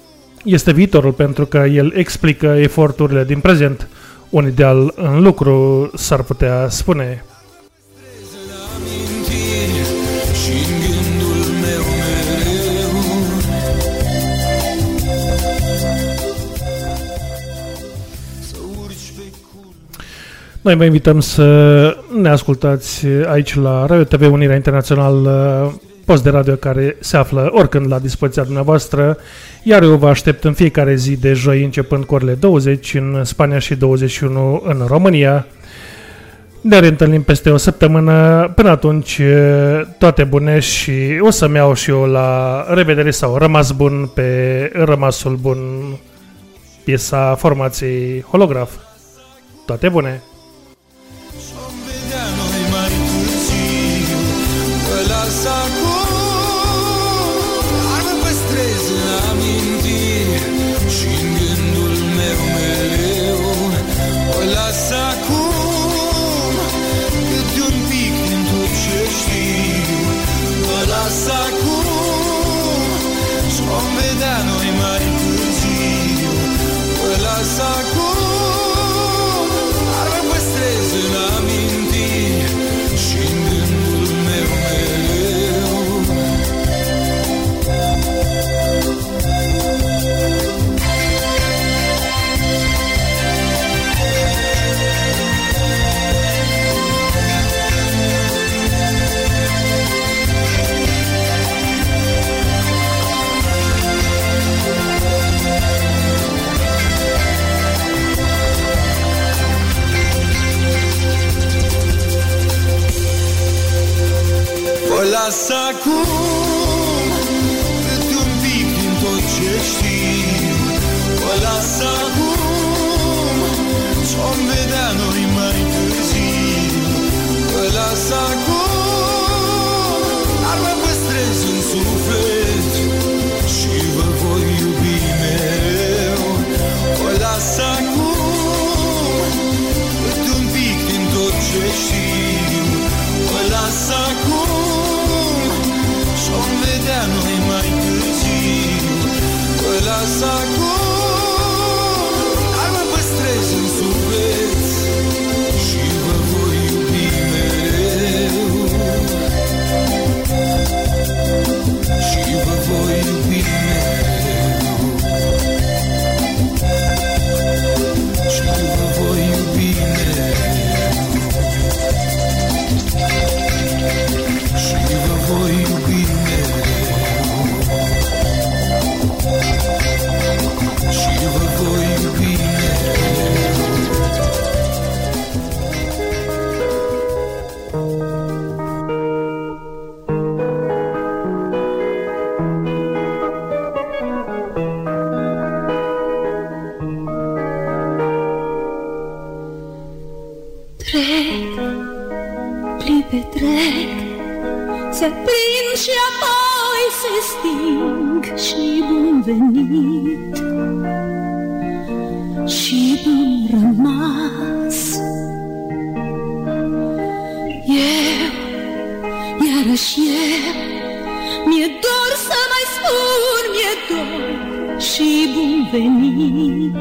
este viitorul pentru că el explică eforturile din prezent, un ideal în lucru s-ar putea spune. Noi vă invităm să ne ascultați aici la Radio TV Unirea Internațională post de radio care se află oricând la dispoziția dumneavoastră, iar eu vă aștept în fiecare zi de joi începând cu orele 20 în Spania și 21 în România. Ne reîntâlnim peste o săptămână. Până atunci, toate bune și o să-mi iau și eu la revedere sau rămas bun pe rămasul bun piesa formației holograf. Toate bune! us are lasă acum Câte un pic din tot ce știu O lasă acum Și-om vedea noi mai târziu. O lasă acum Îl las acum, venit și bun rămas. Eu, iarăși eu, mi-e dor să mai spun, mi-e dor și bun venit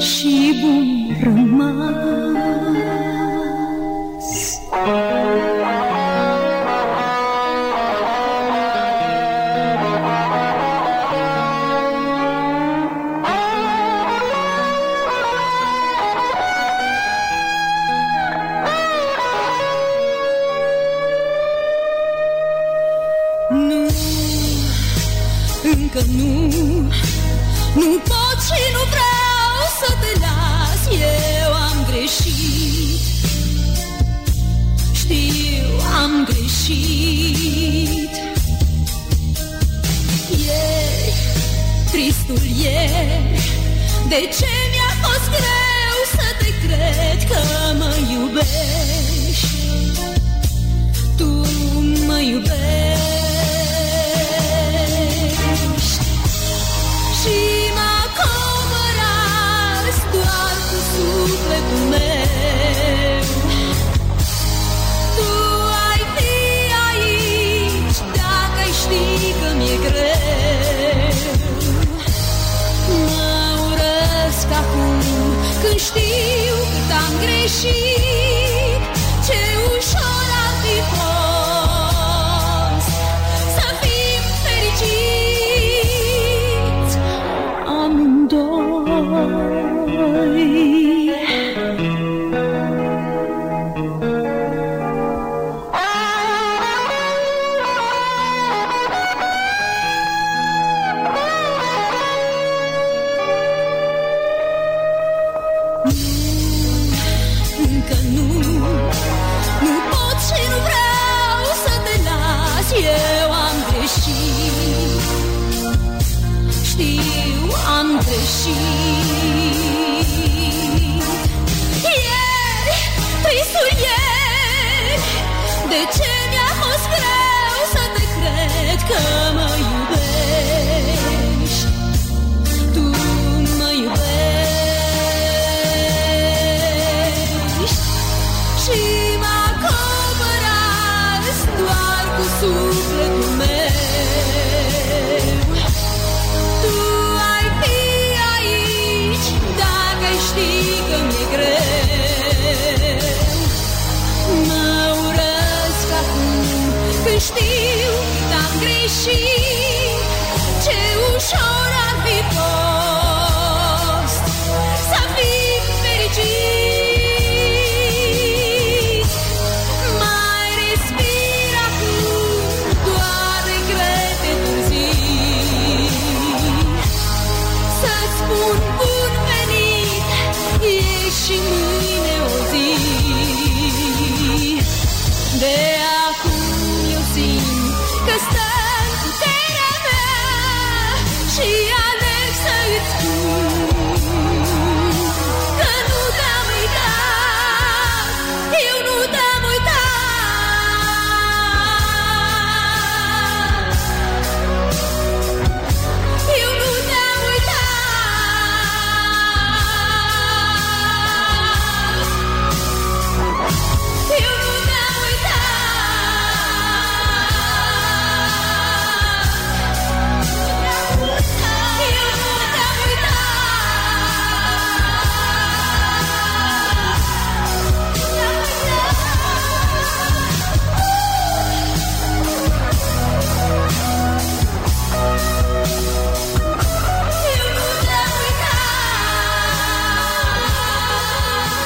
și bun rămas. De ce mi-a fost greu să te cred că mă iubești? Tu mă iubești. știu cât am greșit. Ce ușor ar fi fost Să fim fericiți. Amândoi.